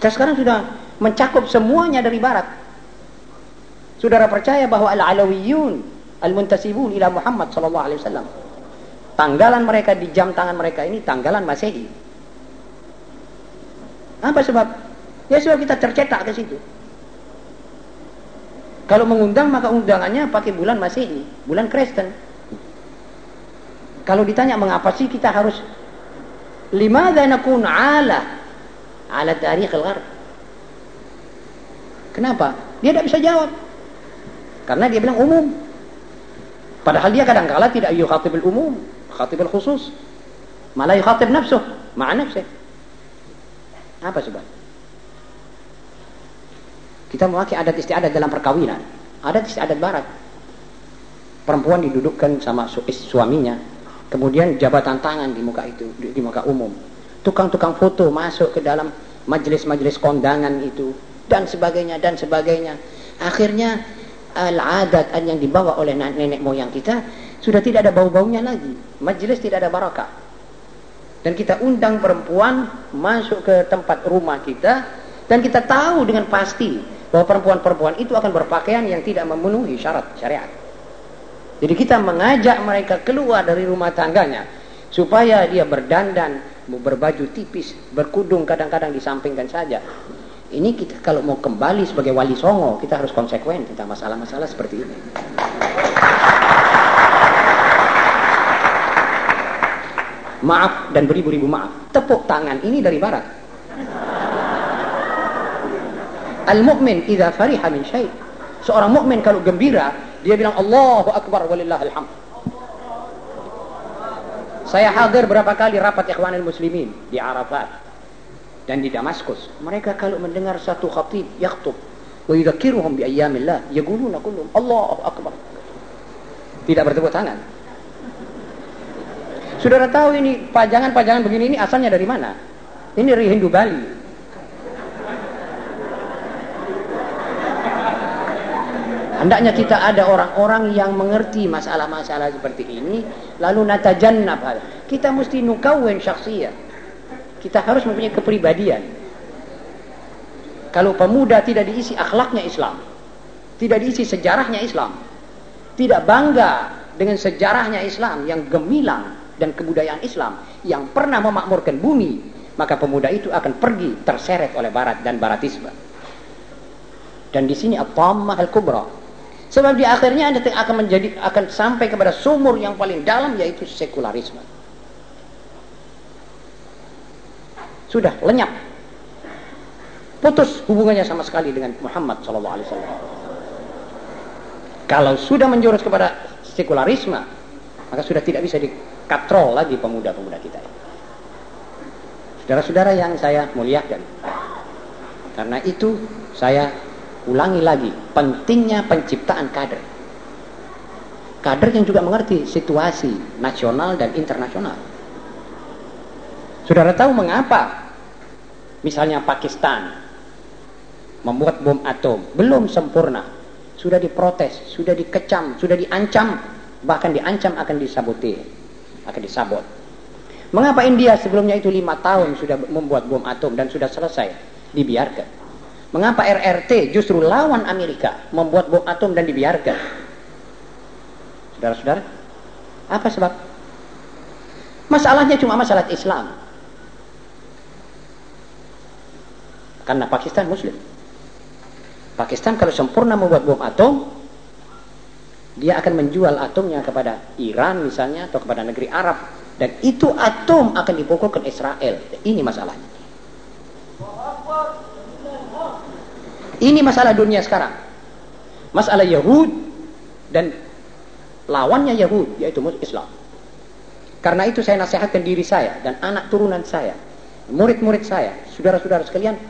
kita sekarang sudah mencakup semuanya dari barat. Saudara percaya bahwa al-alawiyun al-muntasibun ila Muhammad sallallahu alaihi wasallam. Tanggalan mereka di jam tangan mereka ini tanggalan Masehi. Apa sebab? Ya sebab kita tercetak ke situ. Kalau mengundang maka undangannya pakai bulan Masehi, bulan Kristen. Kalau ditanya mengapa sih kita harus limadha nakun ala ala tarikh al-gharb? Kenapa? Dia tidak bisa jawab. Karena dia bilang umum. Padahal dia kadang kala tidak yukhatib al-umum, khatib al-khusus. Malah yukhatib nafsuh, ma'a nafsih. Apa sebab? Kita memakai adat istiadat dalam perkawinan. Adat istiadat barat. Perempuan didudukkan sama su suaminya. Kemudian jabatan tangan di muka itu, di, di muka umum. Tukang-tukang foto masuk ke dalam majelis-majelis kondangan itu. Dan sebagainya, dan sebagainya. Akhirnya al-adat yang dibawa oleh nenek moyang kita sudah tidak ada bau-baunya lagi. Majelis tidak ada barakah. Dan kita undang perempuan masuk ke tempat rumah kita dan kita tahu dengan pasti bahwa perempuan-perempuan itu akan berpakaian yang tidak memenuhi syarat syariat. Jadi kita mengajak mereka keluar dari rumah tangganya supaya dia berdandan, berbaju tipis, berkudung kadang-kadang disampingkan saja. Ini kita kalau mau kembali sebagai wali songo, kita harus konsekuen tentang masalah-masalah seperti ini. Maaf dan beribu-ribu maaf. Tepuk tangan ini dari barat. Al-mu'min idza fariha min syai. Seorang mukmin kalau gembira, dia bilang Allahu akbar walillahil hamd. Saya hadir berapa kali rapat ikhwanul muslimin di Arafat dan di Damaskus. Mereka kalau mendengar satu khatib yakhutub wa yudzakiruhum bi ayyamillah, yaquluna kullum Allahu akbar. Tidak bertepuk tangan. Saudara tahu ini pajangan-pajangan begini ini asalnya dari mana? Ini dari Hindu Bali. Hendaknya kita ada orang-orang yang mengerti masalah-masalah seperti ini, lalu natajannab hal. Kita mesti nukawin syaksiyah. Kita harus mempunyai kepribadian. Kalau pemuda tidak diisi akhlaknya Islam, tidak diisi sejarahnya Islam, tidak bangga dengan sejarahnya Islam yang gemilang dan kebudayaan Islam yang pernah memakmurkan bumi, maka pemuda itu akan pergi terseret oleh barat dan baratisme. Dan di sini at-tammah al-kubra. Sebab di akhirnya Anda akan menjadi akan sampai kepada sumur yang paling dalam yaitu sekularisme. Sudah lenyap. Putus hubungannya sama sekali dengan Muhammad wasallam. Kalau sudah menjurus kepada sekularisme, maka sudah tidak bisa dikatrol lagi pemuda-pemuda kita. Saudara-saudara yang saya muliakan. Karena itu saya ulangi lagi pentingnya penciptaan kader. Kader yang juga mengerti situasi nasional dan internasional. Saudara tahu mengapa misalnya Pakistan membuat bom atom belum sempurna, sudah diprotes, sudah dikecam, sudah diancam, bahkan diancam akan disabotir, akan disabot. Mengapa India sebelumnya itu lima tahun sudah membuat bom atom dan sudah selesai dibiarkan? Mengapa RRT justru lawan Amerika membuat bom atom dan dibiarkan? Saudara-saudara, apa sebab? Masalahnya cuma masalah Islam. Karena Pakistan Muslim. Pakistan kalau sempurna membuat bom atom, dia akan menjual atomnya kepada Iran misalnya atau kepada negeri Arab dan itu atom akan dipukulkan Israel. Ini masalahnya. Ini masalah dunia sekarang. Masalah Yahud dan lawannya Yahud yaitu Islam. Karena itu saya nasihatkan diri saya dan anak turunan saya, murid-murid saya, saudara-saudara sekalian,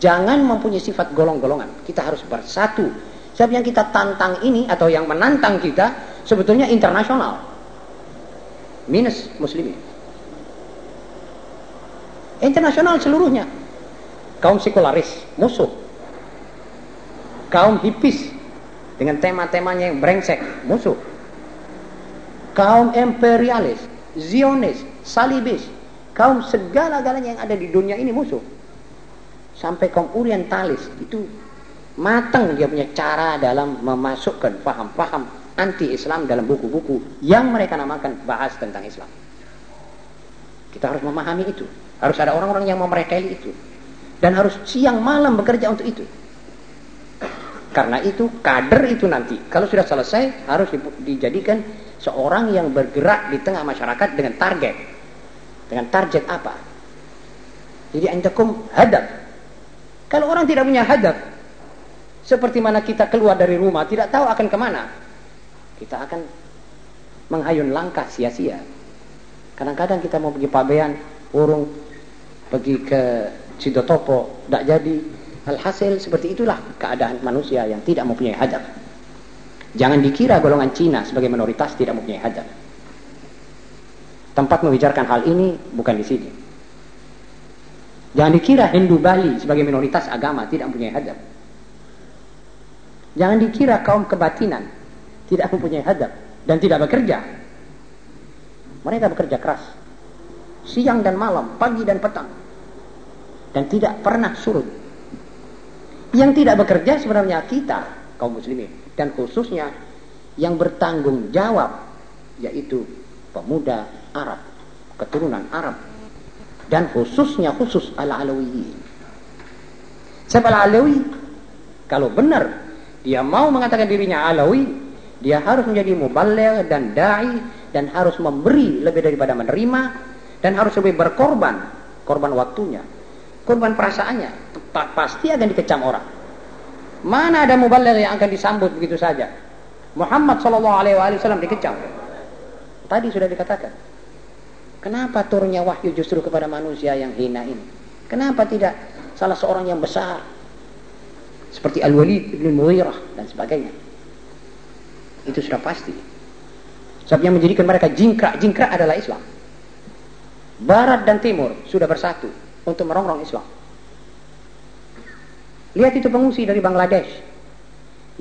jangan mempunyai sifat golong-golongan. Kita harus bersatu. Sebab yang kita tantang ini atau yang menantang kita sebetulnya internasional. Minus muslimin. Internasional seluruhnya. Kaum sekularis, musuh kaum hipis dengan tema-temanya yang brengsek, musuh. Kaum imperialis, zionis, salibis, kaum segala-galanya yang ada di dunia ini musuh. Sampai kaum orientalis itu matang dia punya cara dalam memasukkan paham-paham anti-Islam dalam buku-buku yang mereka namakan bahas tentang Islam. Kita harus memahami itu. Harus ada orang-orang yang memereteli itu. Dan harus siang malam bekerja untuk itu. Karena itu kader itu nanti kalau sudah selesai harus dijadikan seorang yang bergerak di tengah masyarakat dengan target. Dengan target apa? Jadi antakum hadap. Kalau orang tidak punya hadap, seperti mana kita keluar dari rumah tidak tahu akan ke mana, kita akan menghayun langkah sia-sia. Kadang-kadang kita mau pergi Pabean, urung pergi ke Sidotopo, tidak jadi, Alhasil seperti itulah keadaan manusia yang tidak mempunyai hadap. Jangan dikira golongan Cina sebagai minoritas tidak mempunyai hadap. Tempat membicarakan hal ini bukan di sini. Jangan dikira Hindu Bali sebagai minoritas agama tidak mempunyai hadap. Jangan dikira kaum kebatinan tidak mempunyai hadap dan tidak bekerja. Mereka bekerja keras. Siang dan malam, pagi dan petang. Dan tidak pernah surut yang tidak bekerja sebenarnya kita, kaum muslimin. Dan khususnya yang bertanggung jawab, yaitu pemuda Arab, keturunan Arab. Dan khususnya khusus al-Alawiyin. Siapa al-Alawi? Kalau benar dia mau mengatakan dirinya Alawi, dia harus menjadi muballigh dan dai dan harus memberi lebih daripada menerima dan harus lebih berkorban, korban waktunya, korban perasaannya, pasti akan dikecam orang. Mana ada mubaligh yang akan disambut begitu saja? Muhammad sallallahu alaihi wasallam dikecam. Tadi sudah dikatakan. Kenapa turunnya wahyu justru kepada manusia yang hina ini? Kenapa tidak salah seorang yang besar seperti Al-Walid bin Mughirah dan sebagainya? Itu sudah pasti. Sebab yang menjadikan mereka jingkrak, jingkrak adalah Islam. Barat dan Timur sudah bersatu untuk merongrong Islam. Lihat itu pengungsi dari Bangladesh.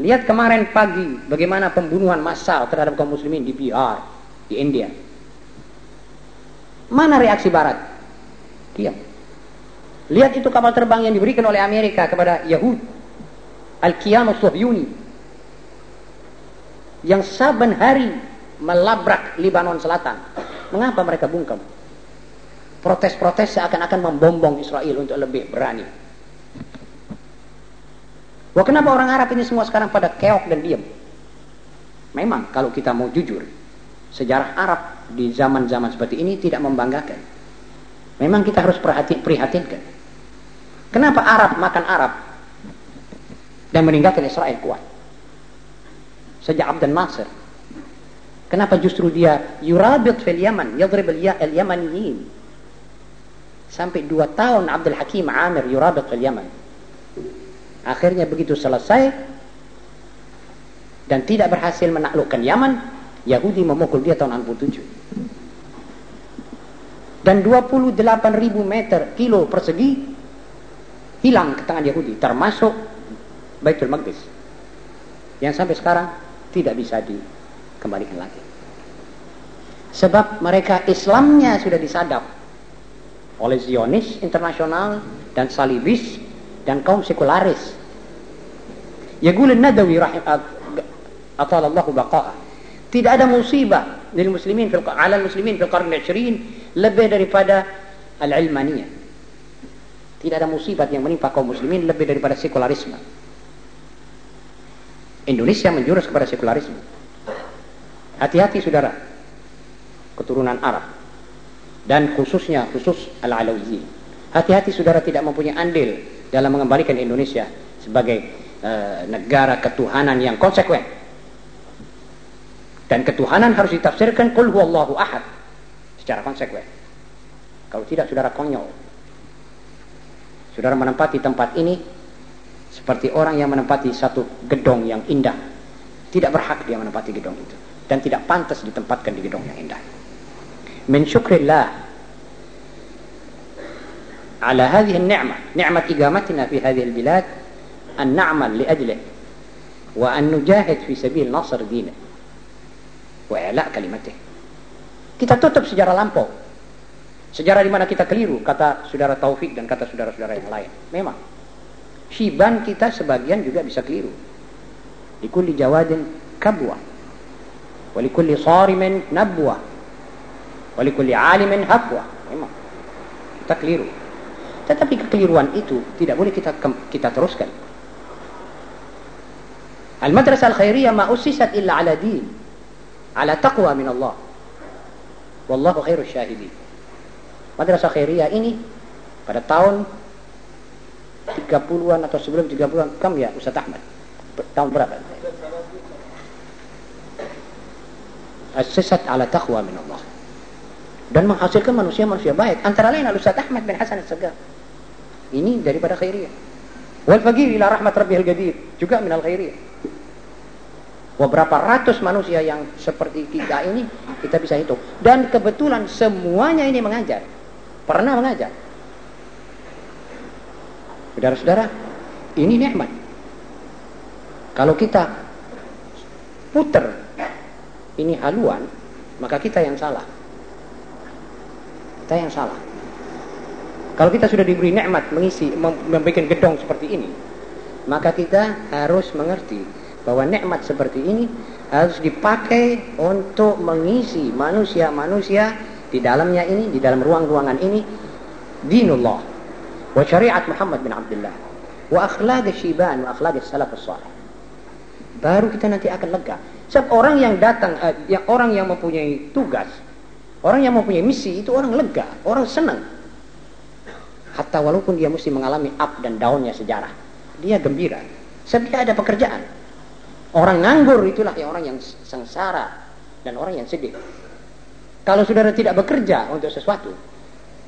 Lihat kemarin pagi bagaimana pembunuhan massal terhadap kaum muslimin di Bihar, di India. Mana reaksi Barat? Diam. Lihat itu kapal terbang yang diberikan oleh Amerika kepada Yahud. Al-Qiyam Sohyuni. Yang saban hari melabrak Libanon Selatan. Mengapa mereka bungkam? Protes-protes seakan-akan membombong Israel untuk lebih berani. Wah kenapa orang Arab ini semua sekarang pada keok dan diam? Memang kalau kita mau jujur, sejarah Arab di zaman-zaman seperti ini tidak membanggakan. Memang kita harus perhati, prihatinkan. Kenapa Arab makan Arab dan meninggalkan Israel kuat? Sejak Abdul Nasir. Kenapa justru dia yurabit fil Yaman, yadrib al-Yamaniyin. Sampai dua tahun Abdul Hakim Amir yurabit fil Yaman. Akhirnya begitu selesai dan tidak berhasil menaklukkan Yaman, Yahudi memukul dia tahun 67. Dan 28 ribu meter kilo persegi hilang ke tangan Yahudi, termasuk Baitul Maqdis. Yang sampai sekarang tidak bisa dikembalikan lagi. Sebab mereka Islamnya sudah disadap oleh Zionis internasional dan Salibis dan kaum sekularis. Yaqul an-Nadawi rahim atalallahu baqa'a tidak ada musibah lil muslimin fil ala muslimin fil qarn 20 lebih daripada al-ilmaniyah. Tidak ada musibah yang menimpa kaum muslimin lebih daripada sekularisme. Indonesia menjurus kepada sekularisme. Hati-hati saudara. Keturunan Arab dan khususnya khusus al-Alawiyyin. Hati-hati saudara tidak mempunyai andil dalam mengembalikan Indonesia sebagai uh, negara ketuhanan yang konsekuen dan ketuhanan harus ditafsirkan kul huwallahu ahad secara konsekuen. Kalau tidak saudara konyol. Saudara menempati tempat ini seperti orang yang menempati satu gedong yang indah. Tidak berhak dia menempati gedong itu dan tidak pantas ditempatkan di gedong yang indah. Min syukrillah على هذه النعمة نعمة إقامتنا في هذه البلاد أن نعمل لأجله وأن نجاهد في سبيل نصر دينه wa kalimatnya. Kita tutup sejarah lampau. Sejarah di mana kita keliru, kata saudara Taufik dan kata saudara-saudara yang lain. Memang. Syiban kita sebagian juga bisa keliru. Likulli jawadin kabwa. Walikulli sarimin nabwa. Walikulli alimin hafwa. Memang. Kita keliru. Tetapi kekeliruan itu tidak boleh kita kita teruskan. Al-madrasah al-khairiyah ma usisat illa ala din ala taqwa min Allah. Wallahu khairul syahidi. Madrasah khairiyah ini pada tahun 30-an atau sebelum 30-an kam ya Ustaz Ahmad? Tahun berapa? Asisat ala taqwa min Allah. Dan menghasilkan manusia-manusia baik. Antara lain Ustaz Ahmad bin Hasan al-Saggaf. Ini daripada khairiyah. Wal faqir ila rahmat rabbihil gadir. Juga minal khairiyah. Beberapa ratus manusia yang seperti kita ini kita bisa hitung. Dan kebetulan semuanya ini mengajar. Pernah mengajar. Saudara-saudara ini nikmat. Kalau kita puter ini haluan maka kita yang salah. Kita yang salah kalau kita sudah diberi nikmat mengisi membuat gedong seperti ini maka kita harus mengerti bahwa nikmat seperti ini harus dipakai untuk mengisi manusia-manusia di dalamnya ini, di dalam ruang-ruangan ini dinullah wa syariat Muhammad bin Abdullah wa akhlaq syiban wa akhlaq salaf salih. Baru kita nanti akan lega. Sebab orang yang datang, uh, yang orang yang mempunyai tugas, orang yang mempunyai misi itu orang lega, orang senang. Hatta walaupun dia mesti mengalami up dan downnya sejarah, dia gembira Sebab dia ada pekerjaan. Orang nganggur itulah yang orang yang sengsara dan orang yang sedih. Kalau saudara tidak bekerja untuk sesuatu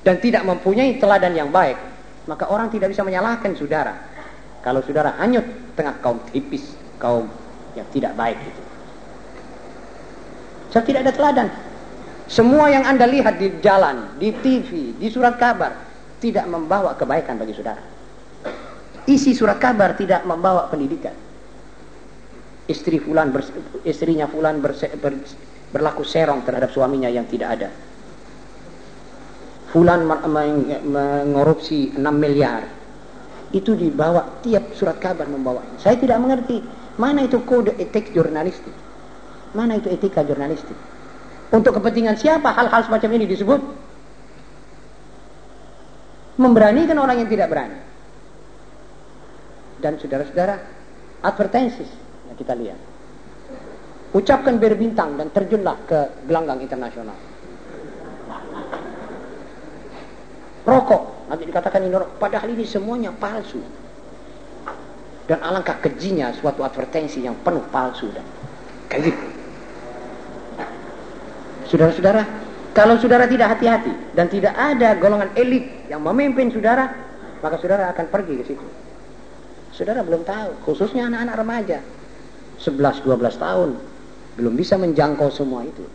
dan tidak mempunyai teladan yang baik, maka orang tidak bisa menyalahkan saudara. Kalau saudara hanyut tengah kaum tipis, kaum yang tidak baik itu. Saya tidak ada teladan. Semua yang anda lihat di jalan, di TV, di surat kabar, tidak membawa kebaikan bagi saudara. Isi surat kabar tidak membawa pendidikan. Istri fulan ber, istrinya fulan ber, ber, berlaku serong terhadap suaminya yang tidak ada. Fulan mengorupsi 6 miliar. Itu dibawa tiap surat kabar membawa. Saya tidak mengerti mana itu kode etik jurnalistik. Mana itu etika jurnalistik. Untuk kepentingan siapa hal-hal semacam ini disebut? Memberanikan orang yang tidak berani. Dan saudara-saudara, advertensis yang kita lihat. Ucapkan berbintang dan terjunlah ke gelanggang internasional. Rokok, nanti dikatakan ini rokok. Padahal ini semuanya palsu. Dan alangkah kejinya suatu advertensi yang penuh palsu dan kejib. Saudara-saudara, kalau saudara tidak hati-hati dan tidak ada golongan elit yang memimpin saudara, maka saudara akan pergi ke situ. Saudara belum tahu, khususnya anak-anak remaja. 11-12 tahun, belum bisa menjangkau semua itu.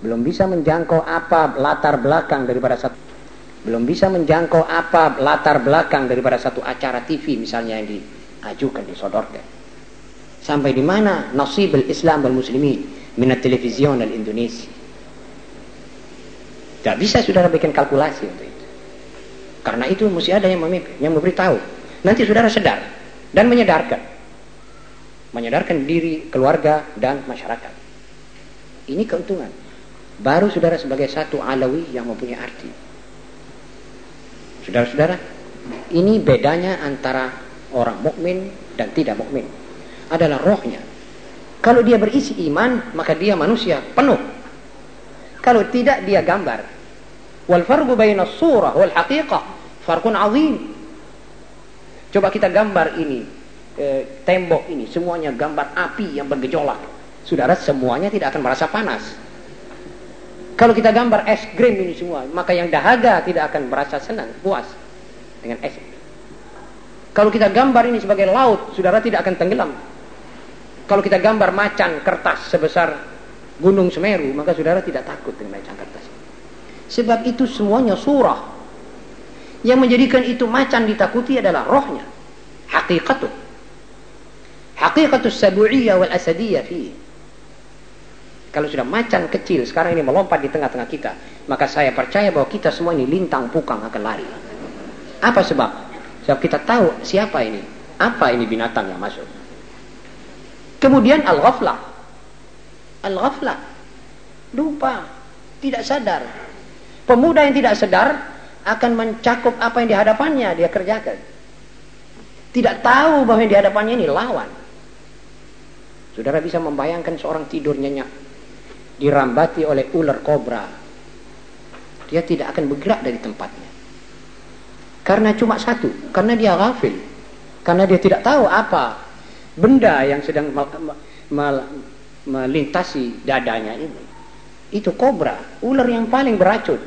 Belum bisa menjangkau apa latar belakang daripada satu belum bisa menjangkau apa latar belakang daripada satu acara TV misalnya yang diajukan disodorkan. Sampai di mana nasib Islam wal muslimin minat television dan Indonesia. Tidak bisa saudara bikin kalkulasi untuk itu. Karena itu mesti ada yang memimpin, yang memberitahu. Nanti saudara sedar dan menyadarkan. Menyadarkan diri, keluarga, dan masyarakat. Ini keuntungan. Baru saudara sebagai satu alawi yang mempunyai arti. Saudara-saudara, ini bedanya antara orang mukmin dan tidak mukmin. Adalah rohnya. Kalau dia berisi iman, maka dia manusia penuh. Kalau tidak, dia gambar. Wal farqu baina surah wal haqiqah farqun azim. Coba kita gambar ini, e, tembok ini, semuanya gambar api yang bergejolak. Saudara, semuanya tidak akan merasa panas. Kalau kita gambar es krim ini semua, maka yang dahaga tidak akan merasa senang, puas dengan es. Kalau kita gambar ini sebagai laut, saudara tidak akan tenggelam. Kalau kita gambar macan kertas sebesar gunung Semeru, maka saudara tidak takut dengan macan kertas. Sebab itu semuanya surah. Yang menjadikan itu macan ditakuti adalah rohnya. Hakikatu. Hakikatus sabu'iyah wal asadiyah fi. Kalau sudah macan kecil sekarang ini melompat di tengah-tengah kita, maka saya percaya bahwa kita semua ini lintang pukang akan lari. Apa sebab? Sebab kita tahu siapa ini, apa ini binatang yang masuk. Kemudian al-ghaflah. Al-ghaflah. Lupa. Tidak sadar. Pemuda yang tidak sadar akan mencakup apa yang di hadapannya dia kerjakan. Tidak tahu bahwa yang di hadapannya ini lawan. Saudara bisa membayangkan seorang tidur nyenyak. Dirambati oleh ular kobra. Dia tidak akan bergerak dari tempatnya. Karena cuma satu. Karena dia ghafil. Karena dia tidak tahu apa benda yang sedang melintasi dadanya ini itu kobra, ular yang paling beracun.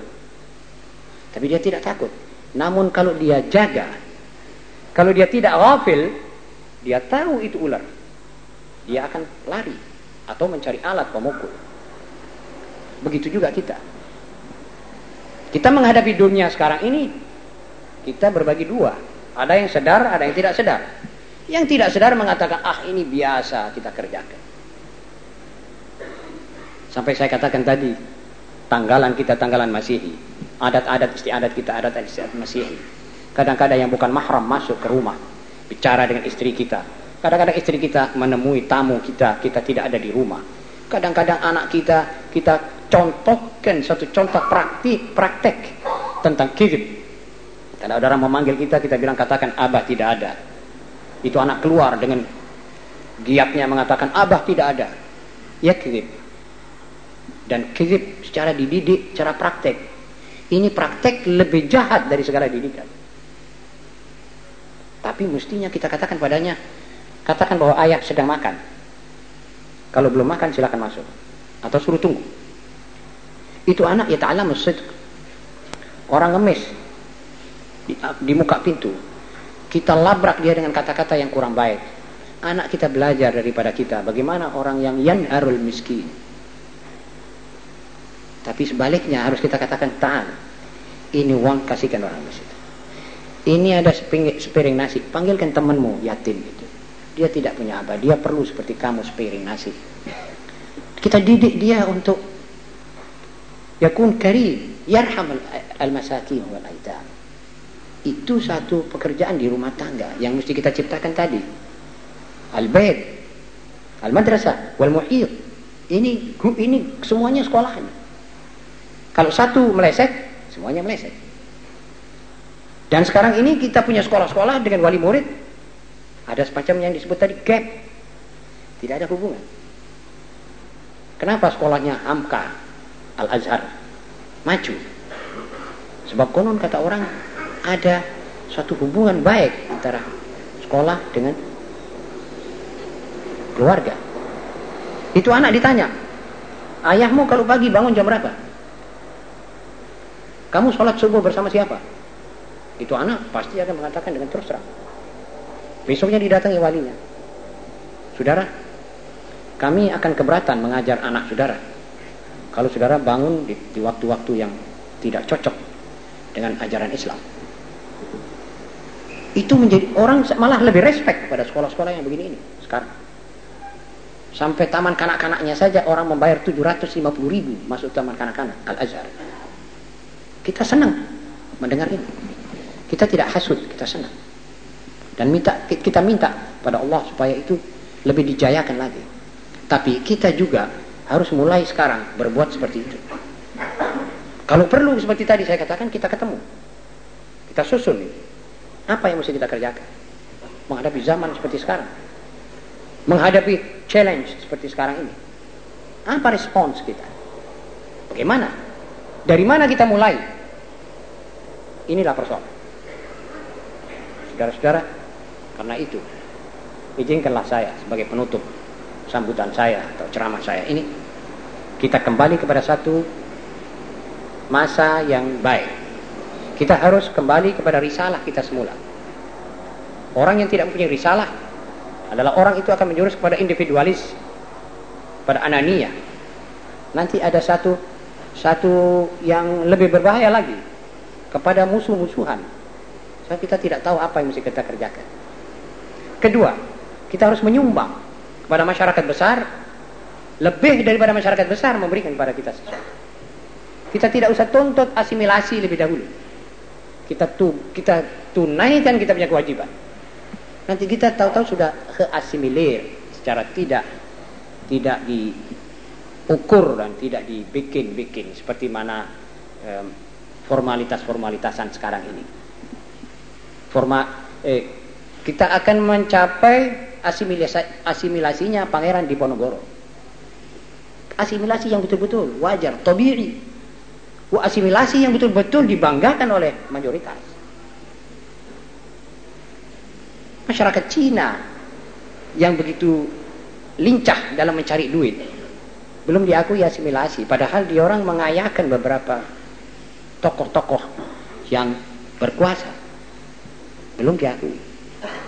Tapi dia tidak takut. Namun kalau dia jaga, kalau dia tidak ghafil, dia tahu itu ular. Dia akan lari atau mencari alat pemukul. Begitu juga kita. Kita menghadapi dunia sekarang ini, kita berbagi dua. Ada yang sedar, ada yang tidak sedar. Yang tidak sadar mengatakan, ah ini biasa kita kerjakan. Sampai saya katakan tadi, tanggalan kita tanggalan Masihi. Adat-adat istiadat kita adat istiadat Masihi. Kadang-kadang yang bukan mahram masuk ke rumah, bicara dengan istri kita. Kadang-kadang istri kita menemui tamu kita, kita tidak ada di rumah. Kadang-kadang anak kita, kita contohkan satu contoh praktik, praktek tentang kizib. Kalau orang memanggil kita, kita bilang katakan abah tidak ada itu anak keluar dengan giatnya mengatakan abah tidak ada ya kizib dan kizib secara dididik secara praktek ini praktek lebih jahat dari segala didikan Tapi mestinya kita katakan padanya, katakan bahwa ayah sedang makan. Kalau belum makan silakan masuk. Atau suruh tunggu. Itu anak ya ta'ala sidq. Orang ngemis di, di muka pintu. Kita labrak dia dengan kata-kata yang kurang baik. Anak kita belajar daripada kita bagaimana orang yang yanharul miskin. Tapi sebaliknya harus kita katakan ta'al. Ini uang kasihkan orang miskin. Ini ada sepiring nasi, panggilkan temanmu yatim itu. Dia tidak punya apa, dia perlu seperti kamu sepiring nasi. Kita didik dia untuk yakun karim, yarham al-masakin wal aitam. Itu satu pekerjaan di rumah tangga yang mesti kita ciptakan tadi. Al-bait, al-madrasah, wal muhit. Ini ini semuanya sekolahan. Kalau satu meleset, semuanya meleset. Dan sekarang ini kita punya sekolah-sekolah dengan wali murid. Ada semacam yang disebut tadi gap. Tidak ada hubungan. Kenapa sekolahnya Hamka Al-Azhar maju? Sebab konon kata orang ada suatu hubungan baik antara sekolah dengan keluarga. Itu anak ditanya, ayahmu kalau pagi bangun jam berapa? Kamu sholat subuh bersama siapa? Itu anak pasti akan mengatakan dengan terus terang. Besoknya didatangi walinya. Saudara, kami akan keberatan mengajar anak saudara. Kalau saudara bangun di waktu-waktu yang tidak cocok dengan ajaran Islam. Itu menjadi orang malah lebih respect pada sekolah-sekolah yang begini ini sekarang. Sampai taman kanak-kanaknya saja orang membayar 750 ribu masuk taman kanak-kanak Al-Azhar. Kita senang mendengar ini. Kita tidak hasud, kita senang. Dan minta kita minta pada Allah supaya itu lebih dijayakan lagi. Tapi kita juga harus mulai sekarang berbuat seperti itu. Kalau perlu seperti tadi saya katakan kita ketemu. Kita susun ini. Apa yang mesti kita kerjakan? Menghadapi zaman seperti sekarang. Menghadapi challenge seperti sekarang ini. Apa respons kita? Bagaimana? Dari mana kita mulai? Inilah persoalan. Saudara-saudara, karena itu, izinkanlah saya sebagai penutup sambutan saya atau ceramah saya ini kita kembali kepada satu masa yang baik. Kita harus kembali kepada risalah kita semula. Orang yang tidak mempunyai risalah adalah orang itu akan menjurus kepada individualis, pada anania. Nanti ada satu satu yang lebih berbahaya lagi kepada musuh-musuhan. Sebab kita tidak tahu apa yang mesti kita kerjakan. Kedua, kita harus menyumbang kepada masyarakat besar lebih daripada masyarakat besar memberikan kepada kita sesuatu. Kita tidak usah tuntut asimilasi lebih dahulu. Kita tu, kita tunaikan kita punya kewajiban. Nanti kita tahu-tahu sudah keasimilir secara tidak tidak diukur dan tidak dibikin-bikin seperti mana formalitas-formalitasan sekarang ini. Forma eh, kita akan mencapai asimilasi, asimilasinya pangeran Diponegoro. Asimilasi yang betul-betul wajar, tabi'i. Asimilasi yang betul-betul dibanggakan oleh mayoritas. Masyarakat Cina yang begitu lincah dalam mencari duit belum diakui asimilasi padahal dia orang mengayakan beberapa tokoh-tokoh yang berkuasa belum diakui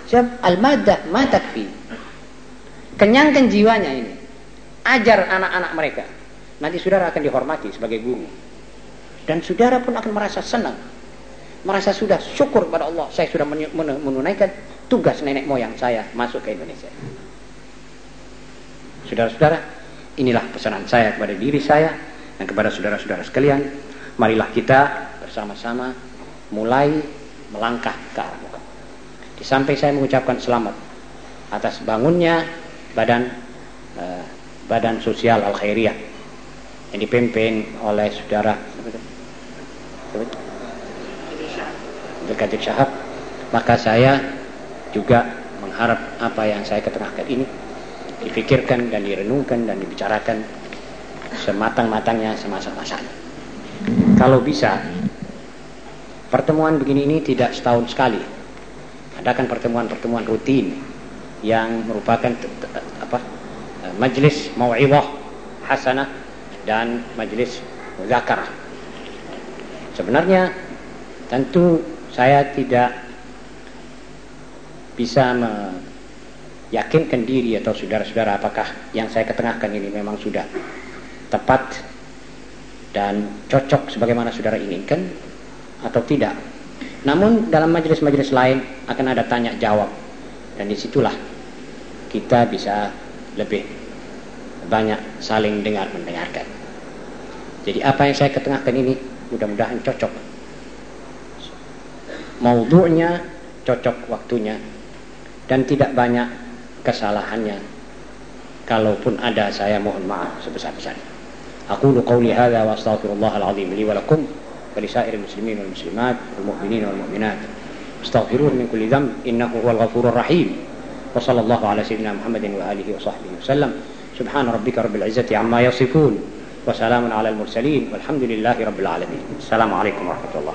Sebab al-madah ma. Kenyangkan jiwanya ini. Ajar anak-anak mereka. Nanti saudara akan dihormati sebagai guru. Dan saudara pun akan merasa senang. Merasa sudah syukur kepada Allah. Saya sudah menunaikan tugas nenek moyang saya masuk ke Indonesia. Saudara-saudara, inilah pesanan saya kepada diri saya dan kepada saudara-saudara sekalian. Marilah kita bersama-sama mulai melangkah ke arah di samping saya mengucapkan selamat atas bangunnya badan uh, badan sosial al khairiyah yang dipimpin oleh saudara Abdul Syahab. Maka saya juga mengharap apa yang saya keterangkan ini difikirkan dan direnungkan dan dibicarakan sematang-matangnya semasa-masanya kalau bisa pertemuan begini ini tidak setahun sekali mengadakan pertemuan-pertemuan rutin yang merupakan apa majlis mau'izah hasanah dan majlis muzakarah. Sebenarnya tentu saya tidak bisa meyakinkan diri atau saudara-saudara apakah yang saya ketengahkan ini memang sudah tepat dan cocok sebagaimana saudara inginkan atau tidak. Namun dalam majelis-majelis lain akan ada tanya jawab dan di situlah kita bisa lebih banyak saling dengar mendengarkan. Jadi apa yang saya ketengahkan ini mudah-mudahan cocok. Maudhu'nya cocok waktunya dan tidak banyak kesalahannya. Kalaupun ada saya mohon maaf sebesar-besarnya. أقول قولي هذا وأستغفر الله العظيم لي ولكم ولسائر المسلمين والمسلمات والمؤمنين والمؤمنات استغفروه من كل ذنب إنه هو الغفور الرحيم وصلى الله على سيدنا محمد وآله وصحبه وسلم سبحان ربك رب العزة عما يصفون وسلام على المرسلين والحمد لله رب العالمين السلام عليكم ورحمة الله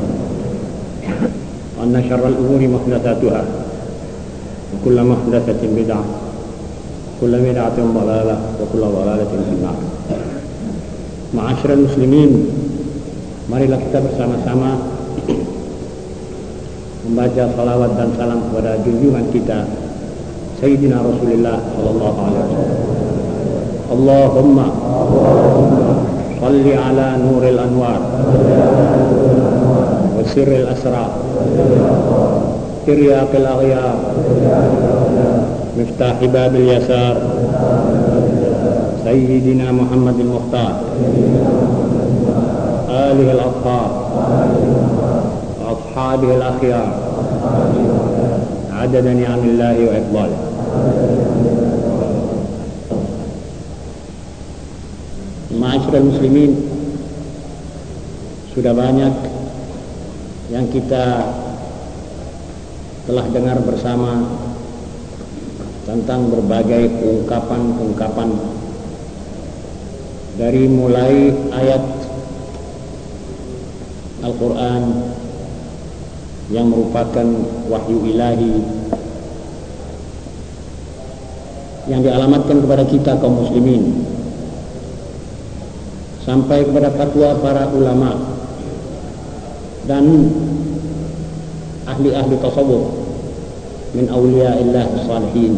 وأن شر الأمور محدثاتها وكل محدثة بدعة كل بدعة ضلالة وكل ضلالة في النار Ma'asyiral muslimin Marilah kita bersama-sama Membaca salawat dan salam kepada junjungan kita Sayyidina Rasulullah Sallallahu Alaihi Wasallam Allahumma Salli ala nuril anwar Wa sirril asrar Iryaqil aghyar مفتاح باب اليسار سيدنا محمد المختار آله الأطهار وأصحابه الأخيار عدد نعم الله وإفضاله Ma'asyiral muslimin Sudah banyak Yang kita telah dengar bersama tentang berbagai ungkapan-ungkapan dari mulai ayat Al-Quran yang merupakan wahyu ilahi yang dialamatkan kepada kita kaum muslimin sampai kepada fatwa para ulama dan ahli-ahli tasawuf min awliyaillah salihin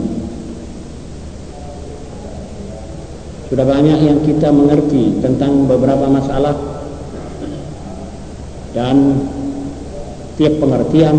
sudah banyak yang kita mengerti tentang beberapa masalah dan tiap pengertian